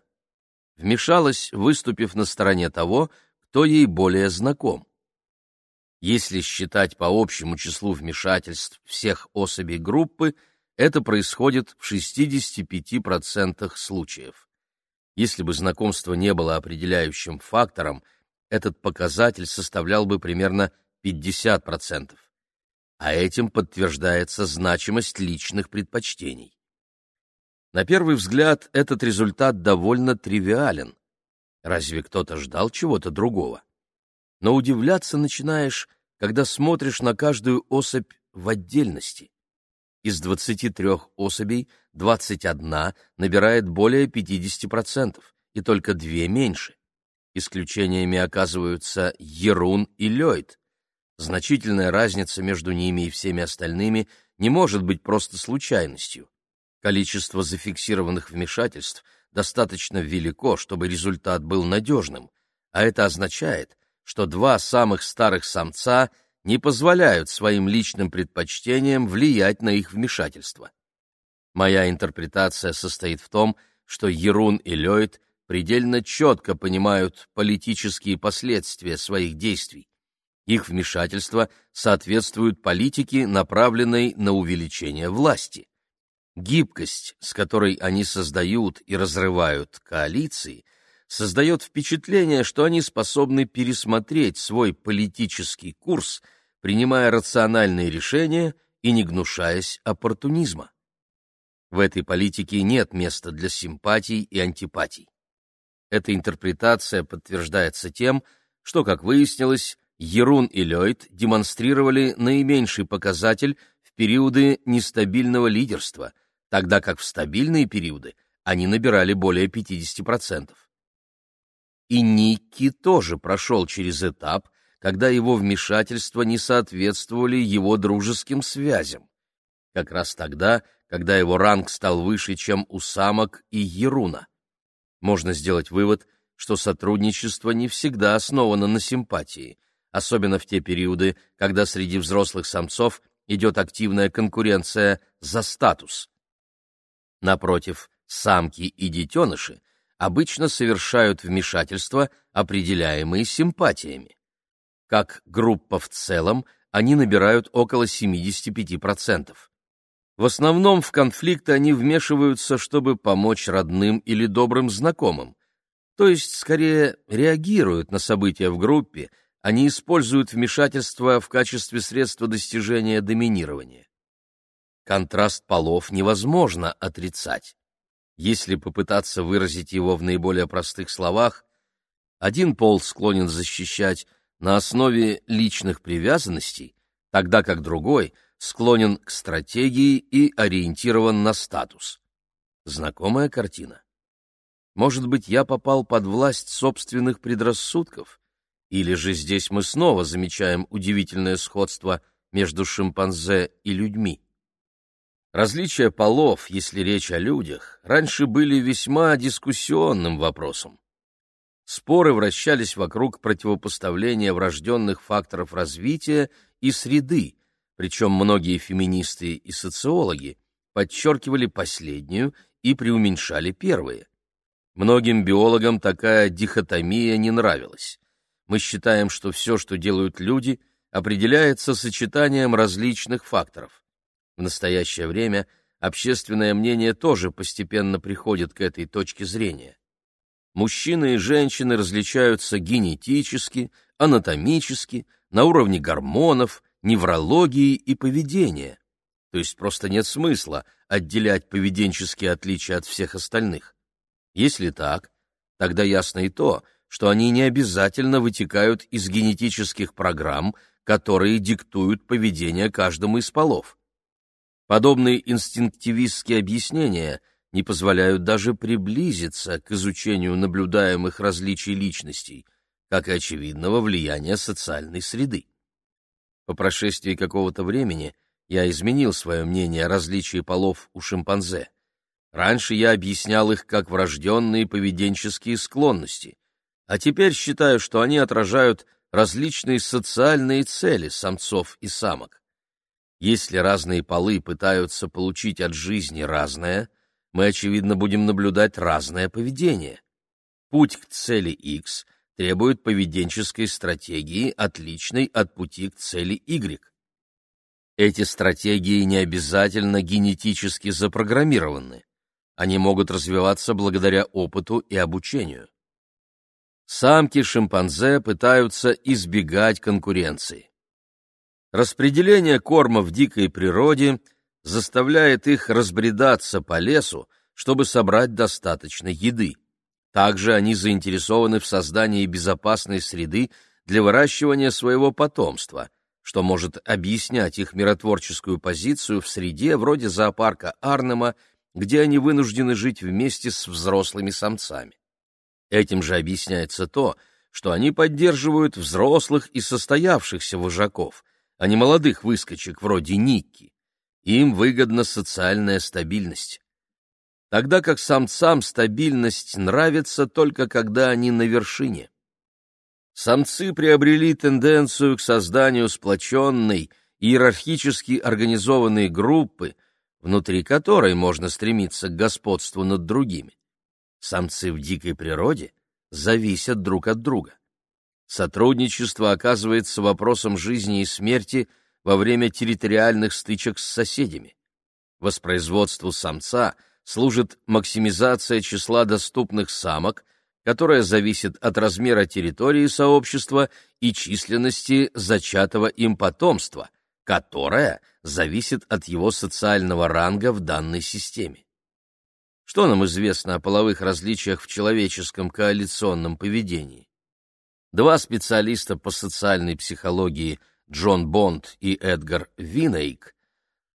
вмешалась, выступив на стороне того, кто ей более знаком. Если считать по общему числу вмешательств всех особей группы, это происходит в 65% случаев. Если бы знакомство не было определяющим фактором, этот показатель составлял бы примерно 50%. А этим подтверждается значимость личных предпочтений. На первый взгляд этот результат довольно тривиален. Разве кто-то ждал чего-то другого? Но удивляться начинаешь, когда смотришь на каждую особь в отдельности. Из 23 особей 21 набирает более 50%, и только две меньше. Исключениями оказываются Ерун и Лёйд. Значительная разница между ними и всеми остальными не может быть просто случайностью. Количество зафиксированных вмешательств достаточно велико, чтобы результат был надежным, а это означает, что два самых старых самца – не позволяют своим личным предпочтениям влиять на их вмешательство. Моя интерпретация состоит в том, что Ерун и Лёйд предельно четко понимают политические последствия своих действий. Их вмешательство соответствует политике, направленной на увеличение власти. Гибкость, с которой они создают и разрывают коалиции, создает впечатление, что они способны пересмотреть свой политический курс – принимая рациональные решения и не гнушаясь оппортунизма. В этой политике нет места для симпатий и антипатий. Эта интерпретация подтверждается тем, что, как выяснилось, Ерун и Лёйд демонстрировали наименьший показатель в периоды нестабильного лидерства, тогда как в стабильные периоды они набирали более 50%. и Никки тоже прошел через этап, когда его вмешательства не соответствовали его дружеским связям. Как раз тогда, когда его ранг стал выше, чем у самок и Еруна. Можно сделать вывод, что сотрудничество не всегда основано на симпатии, особенно в те периоды, когда среди взрослых самцов идет активная конкуренция за статус. Напротив, самки и детеныши обычно совершают вмешательства, определяемые симпатиями. Как группа в целом, они набирают около 75%. В основном в конфликты они вмешиваются, чтобы помочь родным или добрым знакомым, то есть скорее реагируют на события в группе, они используют вмешательство в качестве средства достижения доминирования. Контраст полов невозможно отрицать. Если попытаться выразить его в наиболее простых словах, один пол склонен защищать на основе личных привязанностей, тогда как другой склонен к стратегии и ориентирован на статус. Знакомая картина. Может быть, я попал под власть собственных предрассудков, или же здесь мы снова замечаем удивительное сходство между шимпанзе и людьми. Различия полов, если речь о людях, раньше были весьма дискуссионным вопросом. Споры вращались вокруг противопоставления врожденных факторов развития и среды, причем многие феминисты и социологи подчеркивали последнюю и преуменьшали первые. Многим биологам такая дихотомия не нравилась. Мы считаем, что все, что делают люди, определяется сочетанием различных факторов. В настоящее время общественное мнение тоже постепенно приходит к этой точке зрения. Мужчины и женщины различаются генетически, анатомически, на уровне гормонов, неврологии и поведения. То есть просто нет смысла отделять поведенческие отличия от всех остальных. Если так, тогда ясно и то, что они не обязательно вытекают из генетических программ, которые диктуют поведение каждому из полов. Подобные инстинктивистские объяснения не позволяют даже приблизиться к изучению наблюдаемых различий личностей, как и очевидного влияния социальной среды. По прошествии какого-то времени я изменил свое мнение о различии полов у шимпанзе. Раньше я объяснял их как врожденные поведенческие склонности, а теперь считаю, что они отражают различные социальные цели самцов и самок. Если разные полы пытаются получить от жизни разное, мы, очевидно, будем наблюдать разное поведение. Путь к цели X требует поведенческой стратегии, отличной от пути к цели Y. Эти стратегии не обязательно генетически запрограммированы. Они могут развиваться благодаря опыту и обучению. Самки шимпанзе пытаются избегать конкуренции. Распределение корма в дикой природе заставляет их разбредаться по лесу, чтобы собрать достаточно еды. Также они заинтересованы в создании безопасной среды для выращивания своего потомства, что может объяснять их миротворческую позицию в среде вроде зоопарка Арнема, где они вынуждены жить вместе с взрослыми самцами. Этим же объясняется то, что они поддерживают взрослых и состоявшихся вожаков – а не молодых выскочек вроде Никки. Им выгодна социальная стабильность. Тогда как самцам стабильность нравится только когда они на вершине. Самцы приобрели тенденцию к созданию сплоченной, иерархически организованной группы, внутри которой можно стремиться к господству над другими. Самцы в дикой природе зависят друг от друга. Сотрудничество оказывается вопросом жизни и смерти во время территориальных стычек с соседями. Воспроизводству самца служит максимизация числа доступных самок, которая зависит от размера территории сообщества и численности зачатого им потомства, которая зависит от его социального ранга в данной системе. Что нам известно о половых различиях в человеческом коалиционном поведении? Два специалиста по социальной психологии Джон Бонд и Эдгар Винейк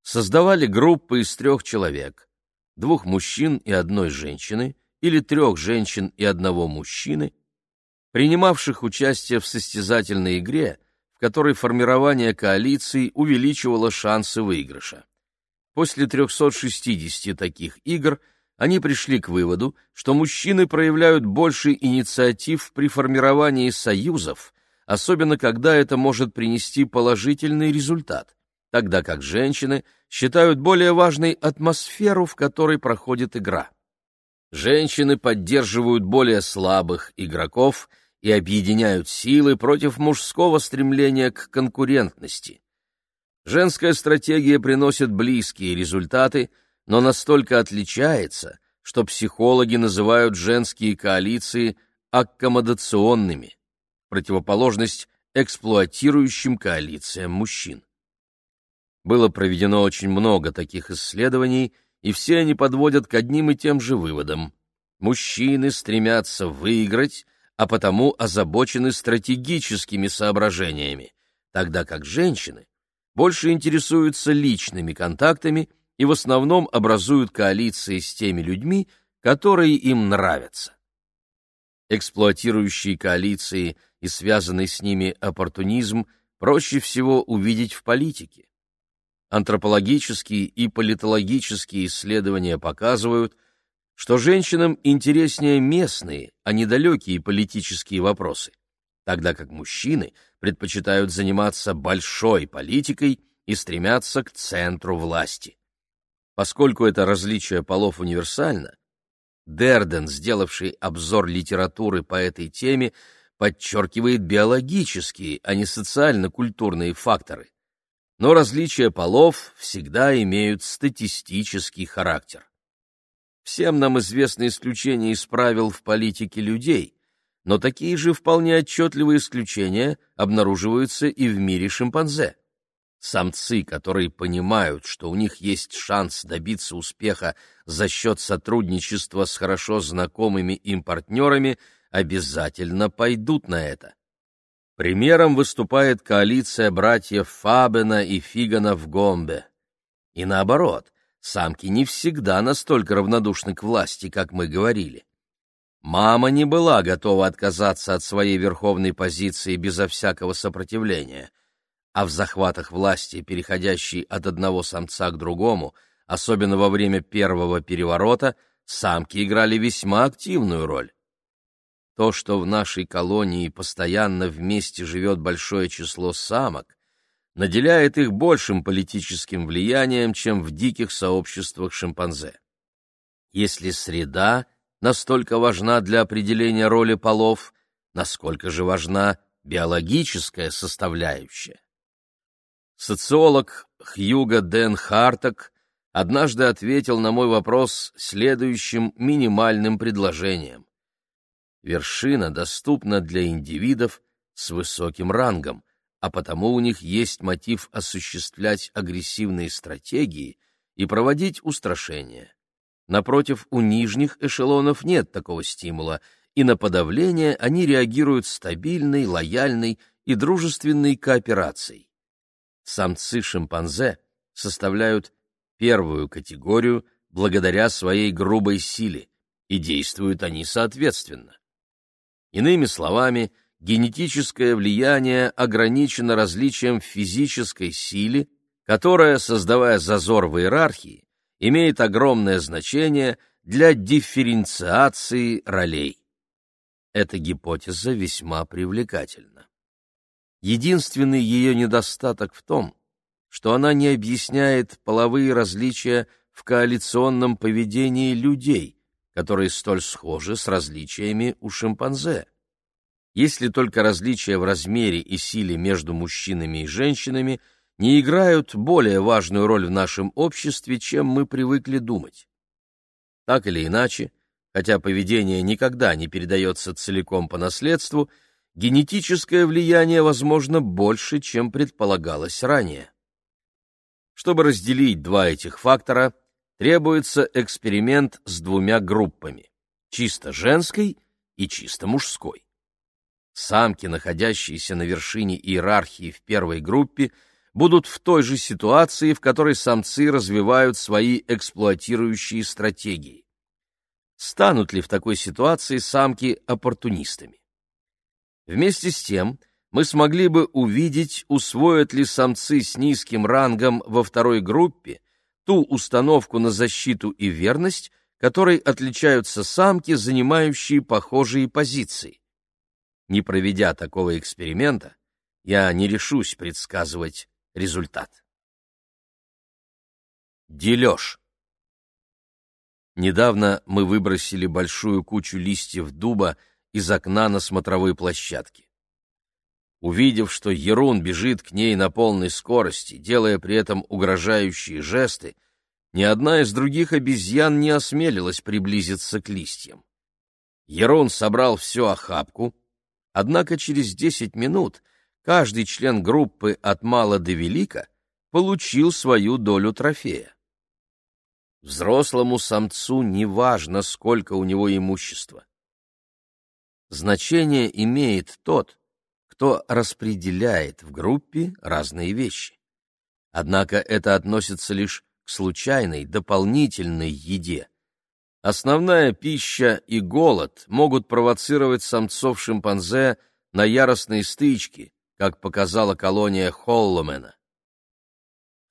создавали группы из трех человек, двух мужчин и одной женщины, или трех женщин и одного мужчины, принимавших участие в состязательной игре, в которой формирование коалиций увеличивало шансы выигрыша. После 360 таких игр они пришли к выводу, что мужчины проявляют больше инициатив при формировании союзов, особенно когда это может принести положительный результат, тогда как женщины считают более важной атмосферу, в которой проходит игра. Женщины поддерживают более слабых игроков и объединяют силы против мужского стремления к конкурентности. Женская стратегия приносит близкие результаты, но настолько отличается, что психологи называют женские коалиции аккомодационными, противоположность эксплуатирующим коалициям мужчин. Было проведено очень много таких исследований, и все они подводят к одним и тем же выводам. Мужчины стремятся выиграть, а потому озабочены стратегическими соображениями, тогда как женщины больше интересуются личными контактами и в основном образуют коалиции с теми людьми, которые им нравятся. Эксплуатирующие коалиции и связанный с ними оппортунизм проще всего увидеть в политике. Антропологические и политологические исследования показывают, что женщинам интереснее местные, а не далекие политические вопросы, тогда как мужчины предпочитают заниматься большой политикой и стремятся к центру власти. Поскольку это различие полов универсально, Дерден, сделавший обзор литературы по этой теме, подчеркивает биологические, а не социально-культурные факторы. Но различия полов всегда имеют статистический характер. Всем нам известны исключения из правил в политике людей, но такие же вполне отчетливые исключения обнаруживаются и в мире шимпанзе. Самцы, которые понимают, что у них есть шанс добиться успеха за счет сотрудничества с хорошо знакомыми им партнерами, обязательно пойдут на это. Примером выступает коалиция братьев Фабена и Фигана в Гомбе. И наоборот, самки не всегда настолько равнодушны к власти, как мы говорили. Мама не была готова отказаться от своей верховной позиции безо всякого сопротивления — а в захватах власти, переходящей от одного самца к другому, особенно во время первого переворота, самки играли весьма активную роль. То, что в нашей колонии постоянно вместе живет большое число самок, наделяет их большим политическим влиянием, чем в диких сообществах шимпанзе. Если среда настолько важна для определения роли полов, насколько же важна биологическая составляющая? Социолог Хьюго Ден Харток однажды ответил на мой вопрос следующим минимальным предложением. Вершина доступна для индивидов с высоким рангом, а потому у них есть мотив осуществлять агрессивные стратегии и проводить устрашения. Напротив, у нижних эшелонов нет такого стимула, и на подавление они реагируют стабильной, лояльной и дружественной кооперацией самцы шимпанзе составляют первую категорию благодаря своей грубой силе, и действуют они соответственно. Иными словами, генетическое влияние ограничено различием в физической силе, которая, создавая зазор в иерархии, имеет огромное значение для дифференциации ролей. Эта гипотеза весьма привлекательна. Единственный ее недостаток в том, что она не объясняет половые различия в коалиционном поведении людей, которые столь схожи с различиями у шимпанзе. Если только различия в размере и силе между мужчинами и женщинами не играют более важную роль в нашем обществе, чем мы привыкли думать. Так или иначе, хотя поведение никогда не передается целиком по наследству, генетическое влияние, возможно, больше, чем предполагалось ранее. Чтобы разделить два этих фактора, требуется эксперимент с двумя группами – чисто женской и чисто мужской. Самки, находящиеся на вершине иерархии в первой группе, будут в той же ситуации, в которой самцы развивают свои эксплуатирующие стратегии. Станут ли в такой ситуации самки оппортунистами? Вместе с тем мы смогли бы увидеть, усвоят ли самцы с низким рангом во второй группе ту установку на защиту и верность, которой отличаются самки, занимающие похожие позиции. Не проведя такого эксперимента, я не решусь предсказывать результат. Дележ Недавно мы выбросили большую кучу листьев дуба из окна на смотровой площадке. Увидев, что Ерун бежит к ней на полной скорости, делая при этом угрожающие жесты, ни одна из других обезьян не осмелилась приблизиться к листьям. Ерун собрал всю охапку, однако через десять минут каждый член группы от мала до велика получил свою долю трофея. Взрослому самцу не важно, сколько у него имущества. Значение имеет тот, кто распределяет в группе разные вещи. Однако это относится лишь к случайной дополнительной еде. Основная пища и голод могут провоцировать самцов-шимпанзе на яростные стычки, как показала колония Холломена.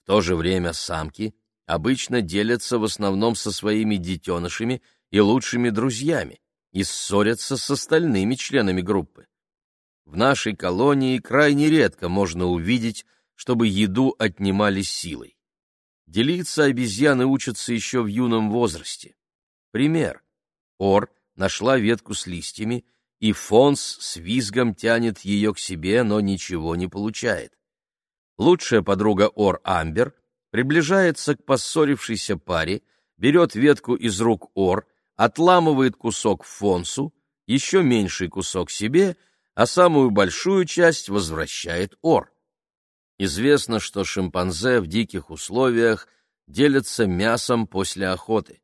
В то же время самки обычно делятся в основном со своими детенышами и лучшими друзьями и ссорятся с остальными членами группы. В нашей колонии крайне редко можно увидеть, чтобы еду отнимали силой. Делиться обезьяны учатся еще в юном возрасте. Пример. Ор нашла ветку с листьями, и Фонс с визгом тянет ее к себе, но ничего не получает. Лучшая подруга Ор Амбер приближается к поссорившейся паре, берет ветку из рук Ор, отламывает кусок Фонсу, еще меньший кусок себе, а самую большую часть возвращает Ор. Известно, что шимпанзе в диких условиях делятся мясом после охоты.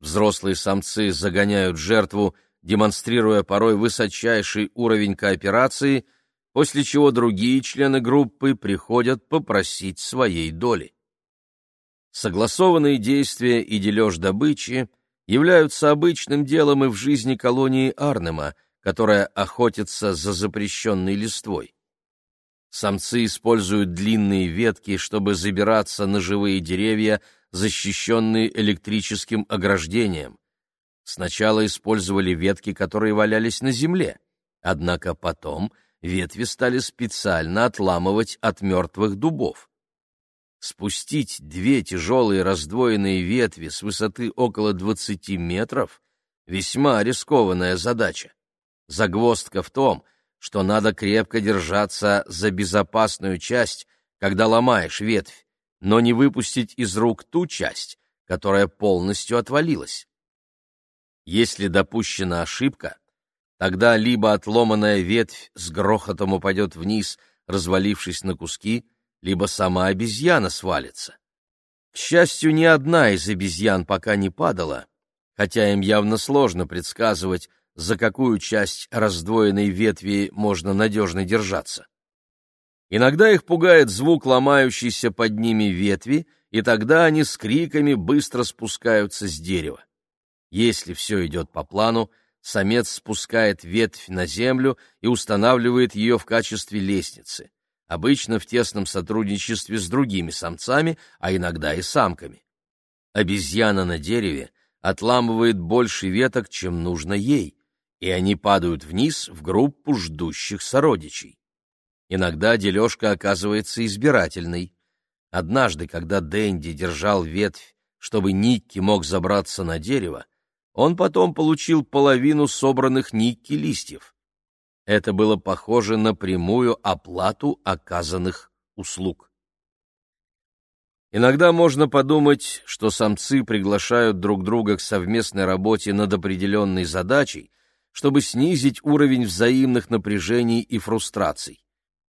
Взрослые самцы загоняют жертву, демонстрируя порой высочайший уровень кооперации, после чего другие члены группы приходят попросить своей доли. Согласованные действия и дележ добычи являются обычным делом и в жизни колонии Арнема, которая охотится за запрещенной листвой. Самцы используют длинные ветки, чтобы забираться на живые деревья, защищенные электрическим ограждением. Сначала использовали ветки, которые валялись на земле, однако потом ветви стали специально отламывать от мертвых дубов. Спустить две тяжелые раздвоенные ветви с высоты около 20 метров — весьма рискованная задача. Загвоздка в том, что надо крепко держаться за безопасную часть, когда ломаешь ветвь, но не выпустить из рук ту часть, которая полностью отвалилась. Если допущена ошибка, тогда либо отломанная ветвь с грохотом упадет вниз, развалившись на куски, либо сама обезьяна свалится. К счастью, ни одна из обезьян пока не падала, хотя им явно сложно предсказывать, за какую часть раздвоенной ветви можно надежно держаться. Иногда их пугает звук ломающейся под ними ветви, и тогда они с криками быстро спускаются с дерева. Если все идет по плану, самец спускает ветвь на землю и устанавливает ее в качестве лестницы, обычно в тесном сотрудничестве с другими самцами, а иногда и самками. Обезьяна на дереве отламывает больше веток, чем нужно ей, и они падают вниз в группу ждущих сородичей. Иногда дележка оказывается избирательной. Однажды, когда Дэнди держал ветвь, чтобы Никки мог забраться на дерево, он потом получил половину собранных Никки листьев. Это было похоже на прямую оплату оказанных услуг. Иногда можно подумать, что самцы приглашают друг друга к совместной работе над определенной задачей, чтобы снизить уровень взаимных напряжений и фрустраций.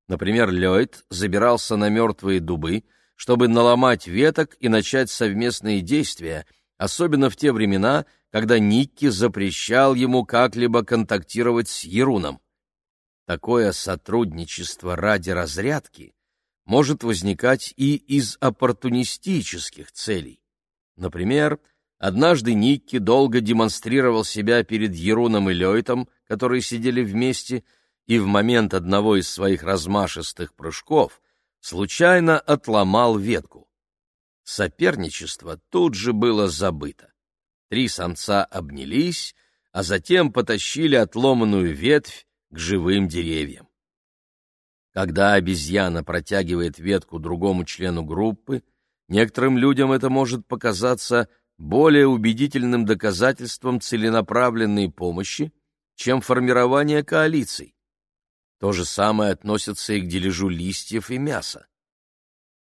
Например, Ллойд забирался на мертвые дубы, чтобы наломать веток и начать совместные действия, особенно в те времена, когда Никки запрещал ему как-либо контактировать с Еруном. Такое сотрудничество ради разрядки может возникать и из оппортунистических целей. Например, Однажды Никки долго демонстрировал себя перед Еруном и Лейтом, которые сидели вместе, и в момент одного из своих размашистых прыжков случайно отломал ветку. Соперничество тут же было забыто. Три самца обнялись, а затем потащили отломанную ветвь к живым деревьям. Когда обезьяна протягивает ветку другому члену группы, некоторым людям это может показаться более убедительным доказательством целенаправленной помощи, чем формирование коалиций. То же самое относится и к дележу листьев и мяса.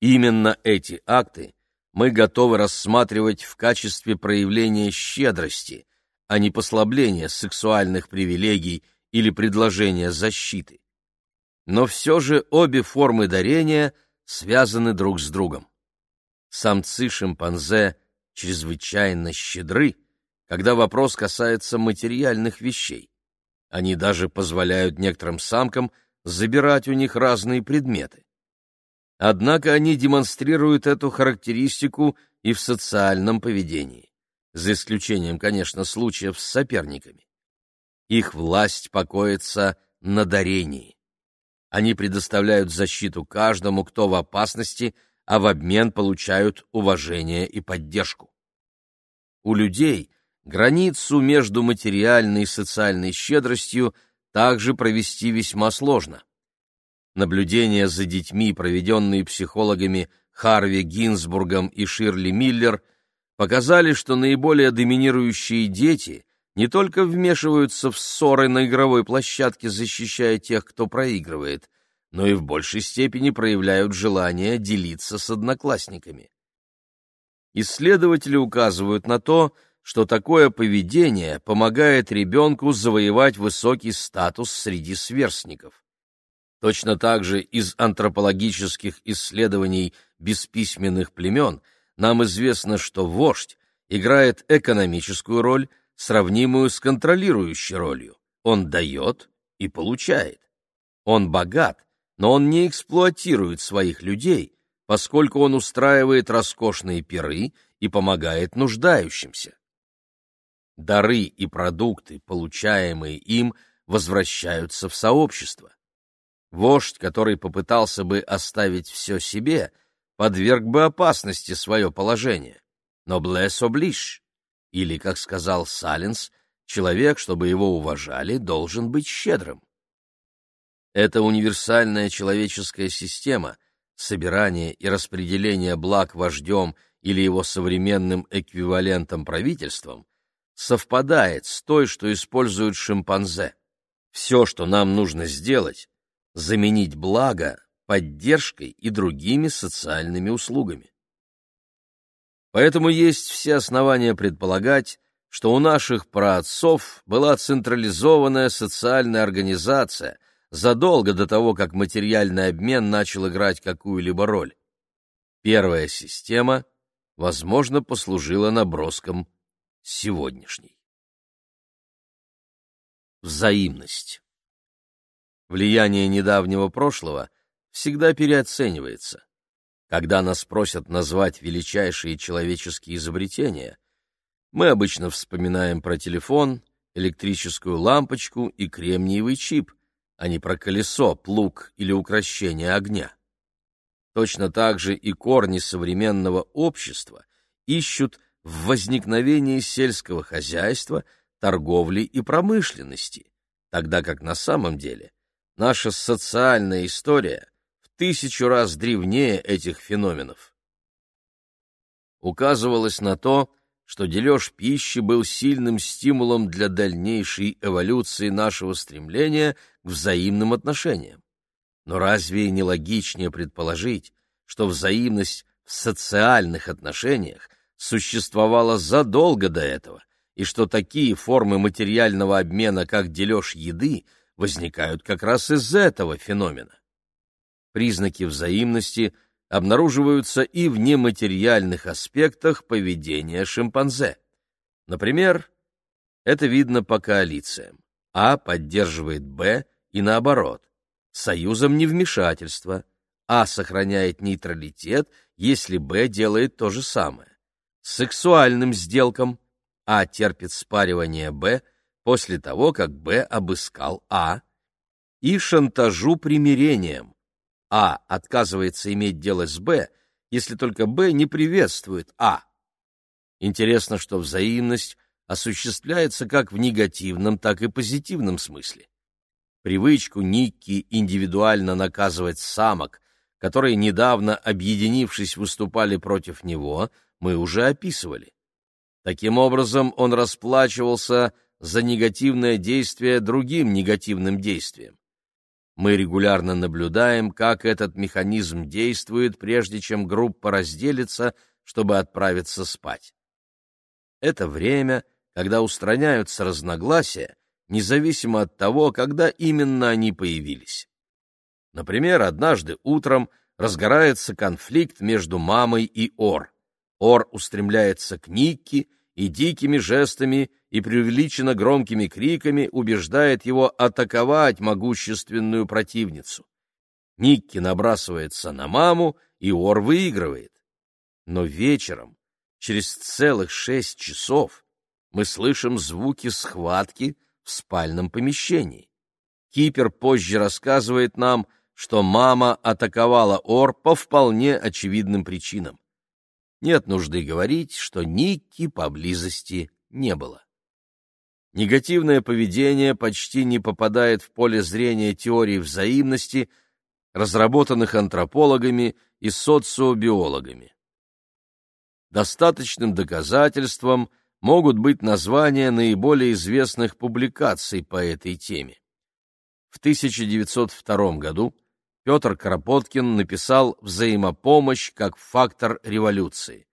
Именно эти акты мы готовы рассматривать в качестве проявления щедрости, а не послабления сексуальных привилегий или предложения защиты но все же обе формы дарения связаны друг с другом. Самцы шимпанзе чрезвычайно щедры, когда вопрос касается материальных вещей. Они даже позволяют некоторым самкам забирать у них разные предметы. Однако они демонстрируют эту характеристику и в социальном поведении, за исключением, конечно, случаев с соперниками. Их власть покоится на дарении. Они предоставляют защиту каждому, кто в опасности, а в обмен получают уважение и поддержку. У людей границу между материальной и социальной щедростью также провести весьма сложно. Наблюдения за детьми, проведенные психологами Харви Гинзбургом и Ширли Миллер, показали, что наиболее доминирующие дети не только вмешиваются в ссоры на игровой площадке, защищая тех, кто проигрывает, но и в большей степени проявляют желание делиться с одноклассниками. Исследователи указывают на то, что такое поведение помогает ребенку завоевать высокий статус среди сверстников. Точно так же из антропологических исследований бесписьменных племен нам известно, что вождь играет экономическую роль, сравнимую с контролирующей ролью. Он дает и получает. Он богат, но он не эксплуатирует своих людей, поскольку он устраивает роскошные пиры и помогает нуждающимся. Дары и продукты, получаемые им, возвращаются в сообщество. Вождь, который попытался бы оставить все себе, подверг бы опасности свое положение. Но блесс облиш. Или, как сказал Саленс, человек, чтобы его уважали, должен быть щедрым. Эта универсальная человеческая система, собирание и распределение благ вождем или его современным эквивалентом правительством, совпадает с той, что используют шимпанзе. Все, что нам нужно сделать, заменить благо поддержкой и другими социальными услугами. Поэтому есть все основания предполагать, что у наших праотцов была централизованная социальная организация задолго до того, как материальный обмен начал играть какую-либо роль. Первая система, возможно, послужила наброском сегодняшней. Взаимность. Влияние недавнего прошлого всегда переоценивается. Когда нас просят назвать величайшие человеческие изобретения, мы обычно вспоминаем про телефон, электрическую лампочку и кремниевый чип, а не про колесо, плуг или украшение огня. Точно так же и корни современного общества ищут в возникновении сельского хозяйства, торговли и промышленности, тогда как на самом деле наша социальная история тысячу раз древнее этих феноменов. Указывалось на то, что дележ пищи был сильным стимулом для дальнейшей эволюции нашего стремления к взаимным отношениям. Но разве не логичнее предположить, что взаимность в социальных отношениях существовала задолго до этого, и что такие формы материального обмена, как дележ еды, возникают как раз из этого феномена? Признаки взаимности обнаруживаются и в нематериальных аспектах поведения шимпанзе. Например, это видно по коалициям. А поддерживает Б и наоборот. Союзом невмешательства. А сохраняет нейтралитет, если Б делает то же самое. Сексуальным сделкам А терпит спаривание Б после того, как Б обыскал А и шантажу примирением. А отказывается иметь дело с Б, если только Б не приветствует А. Интересно, что взаимность осуществляется как в негативном, так и позитивном смысле. Привычку Никки индивидуально наказывать самок, которые, недавно объединившись, выступали против него, мы уже описывали. Таким образом, он расплачивался за негативное действие другим негативным действием. Мы регулярно наблюдаем, как этот механизм действует, прежде чем группа разделится, чтобы отправиться спать. Это время, когда устраняются разногласия, независимо от того, когда именно они появились. Например, однажды утром разгорается конфликт между мамой и Ор. Ор устремляется к Никки и дикими жестами и преувеличенно громкими криками убеждает его атаковать могущественную противницу. Никки набрасывается на маму, и Ор выигрывает. Но вечером, через целых шесть часов, мы слышим звуки схватки в спальном помещении. Кипер позже рассказывает нам, что мама атаковала Ор по вполне очевидным причинам. Нет нужды говорить, что Никки поблизости не было. Негативное поведение почти не попадает в поле зрения теорий взаимности, разработанных антропологами и социобиологами. Достаточным доказательством могут быть названия наиболее известных публикаций по этой теме. В 1902 году Петр Кропоткин написал «Взаимопомощь как фактор революции».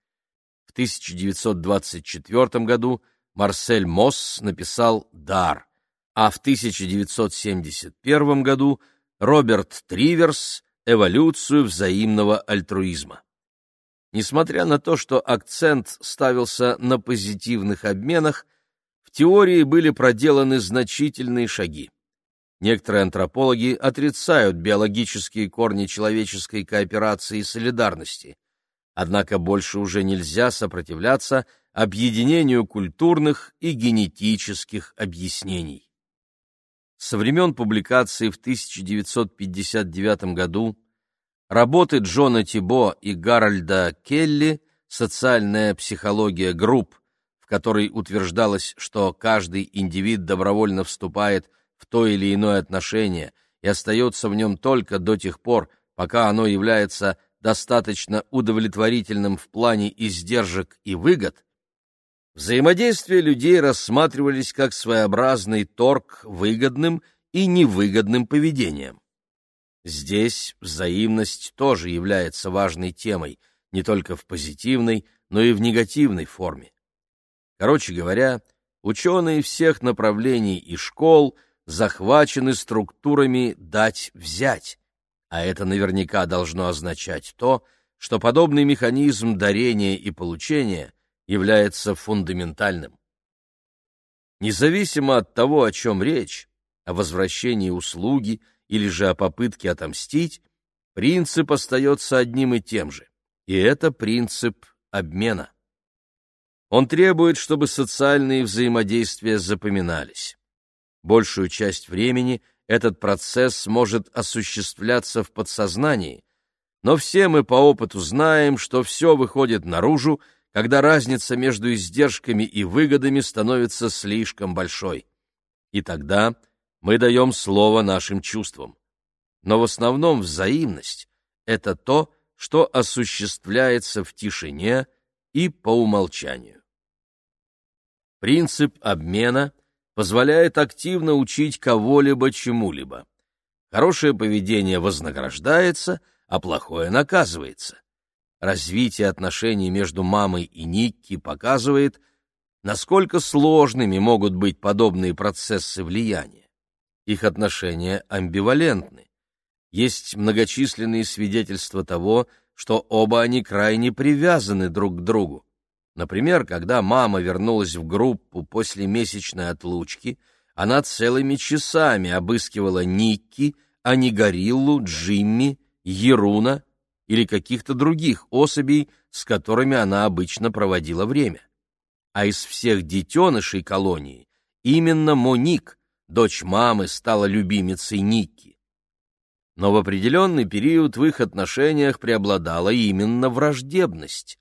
В 1924 году Марсель Мосс написал «Дар», а в 1971 году Роберт Триверс «Эволюцию взаимного альтруизма». Несмотря на то, что акцент ставился на позитивных обменах, в теории были проделаны значительные шаги. Некоторые антропологи отрицают биологические корни человеческой кооперации и солидарности. Однако больше уже нельзя сопротивляться объединению культурных и генетических объяснений. Со времен публикации в 1959 году работы Джона Тибо и Гарольда Келли «Социальная психология групп», в которой утверждалось, что каждый индивид добровольно вступает в то или иное отношение и остается в нем только до тех пор, пока оно является достаточно удовлетворительным в плане издержек и выгод, взаимодействие людей рассматривались как своеобразный торг выгодным и невыгодным поведением. Здесь взаимность тоже является важной темой, не только в позитивной, но и в негативной форме. Короче говоря, ученые всех направлений и школ захвачены структурами «дать-взять», а это наверняка должно означать то, что подобный механизм дарения и получения является фундаментальным. Независимо от того, о чем речь, о возвращении услуги или же о попытке отомстить, принцип остается одним и тем же, и это принцип обмена. Он требует, чтобы социальные взаимодействия запоминались. Большую часть времени этот процесс может осуществляться в подсознании, но все мы по опыту знаем, что все выходит наружу, когда разница между издержками и выгодами становится слишком большой. И тогда мы даем слово нашим чувствам. Но в основном взаимность — это то, что осуществляется в тишине и по умолчанию. Принцип обмена — позволяет активно учить кого-либо чему-либо. Хорошее поведение вознаграждается, а плохое наказывается. Развитие отношений между мамой и Никки показывает, насколько сложными могут быть подобные процессы влияния. Их отношения амбивалентны. Есть многочисленные свидетельства того, что оба они крайне привязаны друг к другу. Например, когда мама вернулась в группу после месячной отлучки, она целыми часами обыскивала Никки, а не Гориллу, Джимми, Еруна или каких-то других особей, с которыми она обычно проводила время. А из всех детенышей колонии именно Моник дочь мамы, стала любимицей Никки. Но в определенный период в их отношениях преобладала именно враждебность.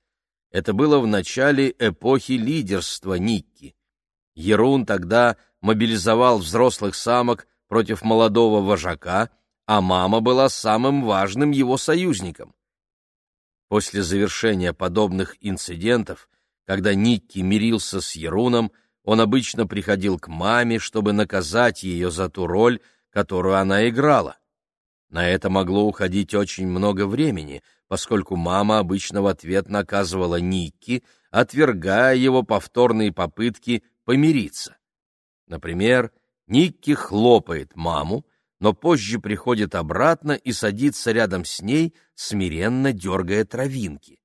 Это было в начале эпохи лидерства Никки. Ерун тогда мобилизовал взрослых самок против молодого вожака, а мама была самым важным его союзником. После завершения подобных инцидентов, когда Никки мирился с Еруном, он обычно приходил к маме, чтобы наказать ее за ту роль, которую она играла. На это могло уходить очень много времени, поскольку мама обычно в ответ наказывала Никки, отвергая его повторные попытки помириться. Например, Никки хлопает маму, но позже приходит обратно и садится рядом с ней, смиренно дергая травинки.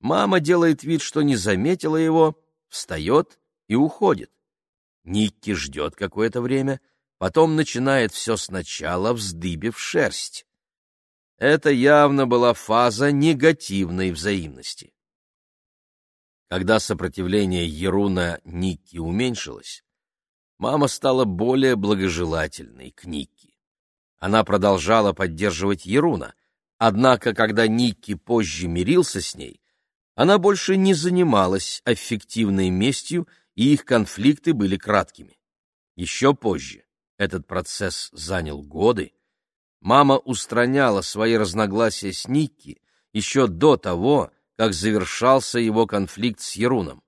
Мама делает вид, что не заметила его, встает и уходит. Никки ждет какое-то время, потом начинает все сначала, вздыбив шерсть. Это явно была фаза негативной взаимности. Когда сопротивление Еруна Никки уменьшилось, мама стала более благожелательной к Никки. Она продолжала поддерживать Еруна, однако, когда Никки позже мирился с ней, она больше не занималась аффективной местью, и их конфликты были краткими. Еще позже, этот процесс занял годы, мама устраняла свои разногласия с Никки еще до того, как завершался его конфликт с Еруном.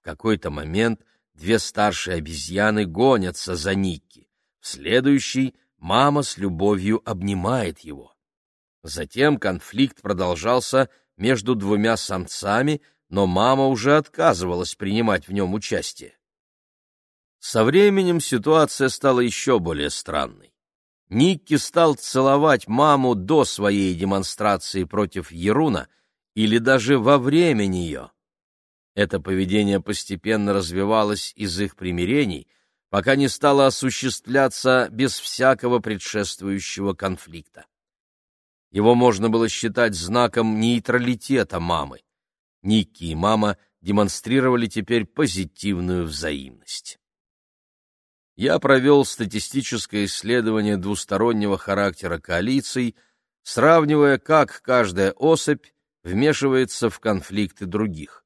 В какой-то момент две старшие обезьяны гонятся за Никки, в следующий мама с любовью обнимает его. Затем конфликт продолжался между двумя самцами, но мама уже отказывалась принимать в нем участие. Со временем ситуация стала еще более странной. Никки стал целовать маму до своей демонстрации против Еруна или даже во время нее. Это поведение постепенно развивалось из их примирений, пока не стало осуществляться без всякого предшествующего конфликта. Его можно было считать знаком нейтралитета мамы. Никки и мама демонстрировали теперь позитивную взаимность. Я провел статистическое исследование двустороннего характера коалиций, сравнивая, как каждая особь вмешивается в конфликты других.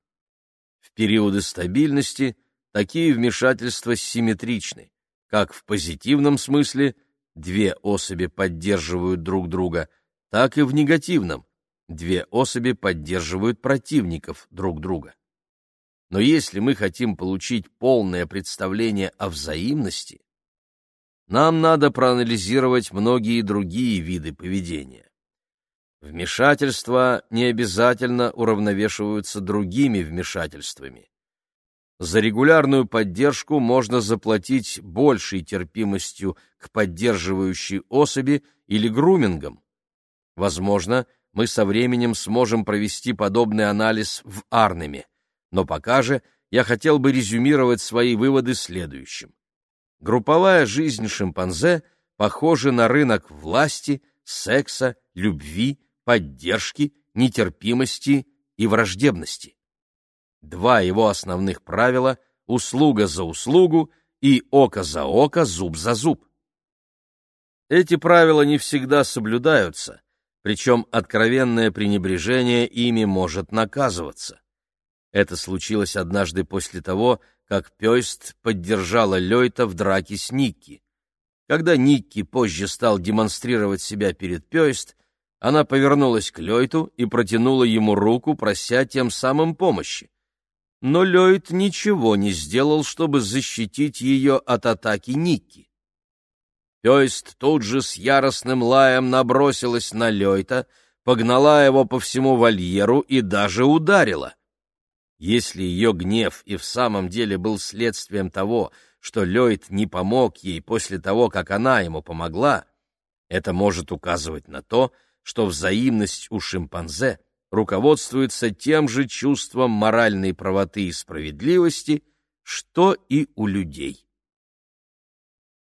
В периоды стабильности такие вмешательства симметричны, как в позитивном смысле две особи поддерживают друг друга, так и в негативном. Две особи поддерживают противников друг друга. Но если мы хотим получить полное представление о взаимности, нам надо проанализировать многие другие виды поведения. Вмешательства не обязательно уравновешиваются другими вмешательствами. За регулярную поддержку можно заплатить большей терпимостью к поддерживающей особи или грумингом. Возможно, мы со временем сможем провести подобный анализ в Арнеме, но пока же я хотел бы резюмировать свои выводы следующим. Групповая жизнь шимпанзе похожа на рынок власти, секса, любви, поддержки, нетерпимости и враждебности. Два его основных правила — услуга за услугу и око за око, зуб за зуб. Эти правила не всегда соблюдаются, причем откровенное пренебрежение ими может наказываться. Это случилось однажды после того, как Пёйст поддержала Лёйта в драке с Никки. Когда Никки позже стал демонстрировать себя перед Пёйст, она повернулась к Лёйту и протянула ему руку, прося тем самым помощи. Но Лёйт ничего не сделал, чтобы защитить ее от атаки Никки. Пёйст тут же с яростным лаем набросилась на Лёйта, погнала его по всему вольеру и даже ударила. Если ее гнев и в самом деле был следствием того, что Лёйт не помог ей после того, как она ему помогла, это может указывать на то, что взаимность у шимпанзе руководствуется тем же чувством моральной правоты и справедливости, что и у людей.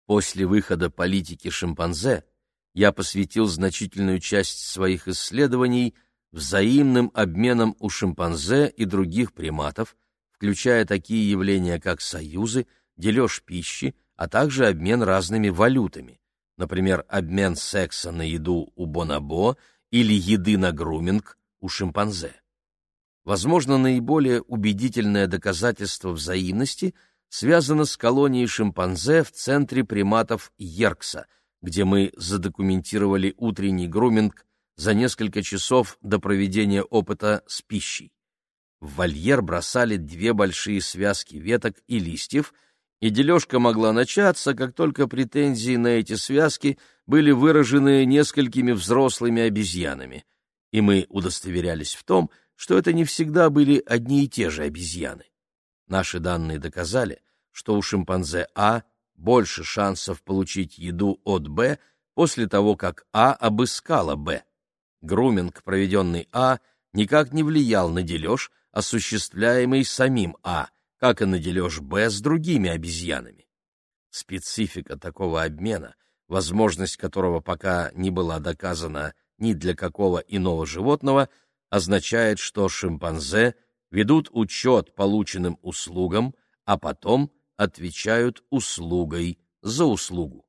После выхода политики шимпанзе я посвятил значительную часть своих исследований взаимным обменам у шимпанзе и других приматов, включая такие явления, как союзы, дележ пищи, а также обмен разными валютами, например, обмен секса на еду у бонобо или еды на груминг у шимпанзе. Возможно, наиболее убедительное доказательство взаимности связано с колонией шимпанзе в центре приматов Йеркса, где мы задокументировали утренний груминг за несколько часов до проведения опыта с пищей. В вольер бросали две большие связки веток и листьев, и дележка могла начаться, как только претензии на эти связки были выражены несколькими взрослыми обезьянами, и мы удостоверялись в том, что это не всегда были одни и те же обезьяны. Наши данные доказали, что у шимпанзе А больше шансов получить еду от Б после того, как А обыскала Б. Груминг, проведенный А, никак не влиял на дележ, осуществляемый самим А, как и на дележ Б с другими обезьянами. Специфика такого обмена, возможность которого пока не была доказана ни для какого иного животного, означает, что шимпанзе ведут учет полученным услугам, а потом отвечают услугой за услугу.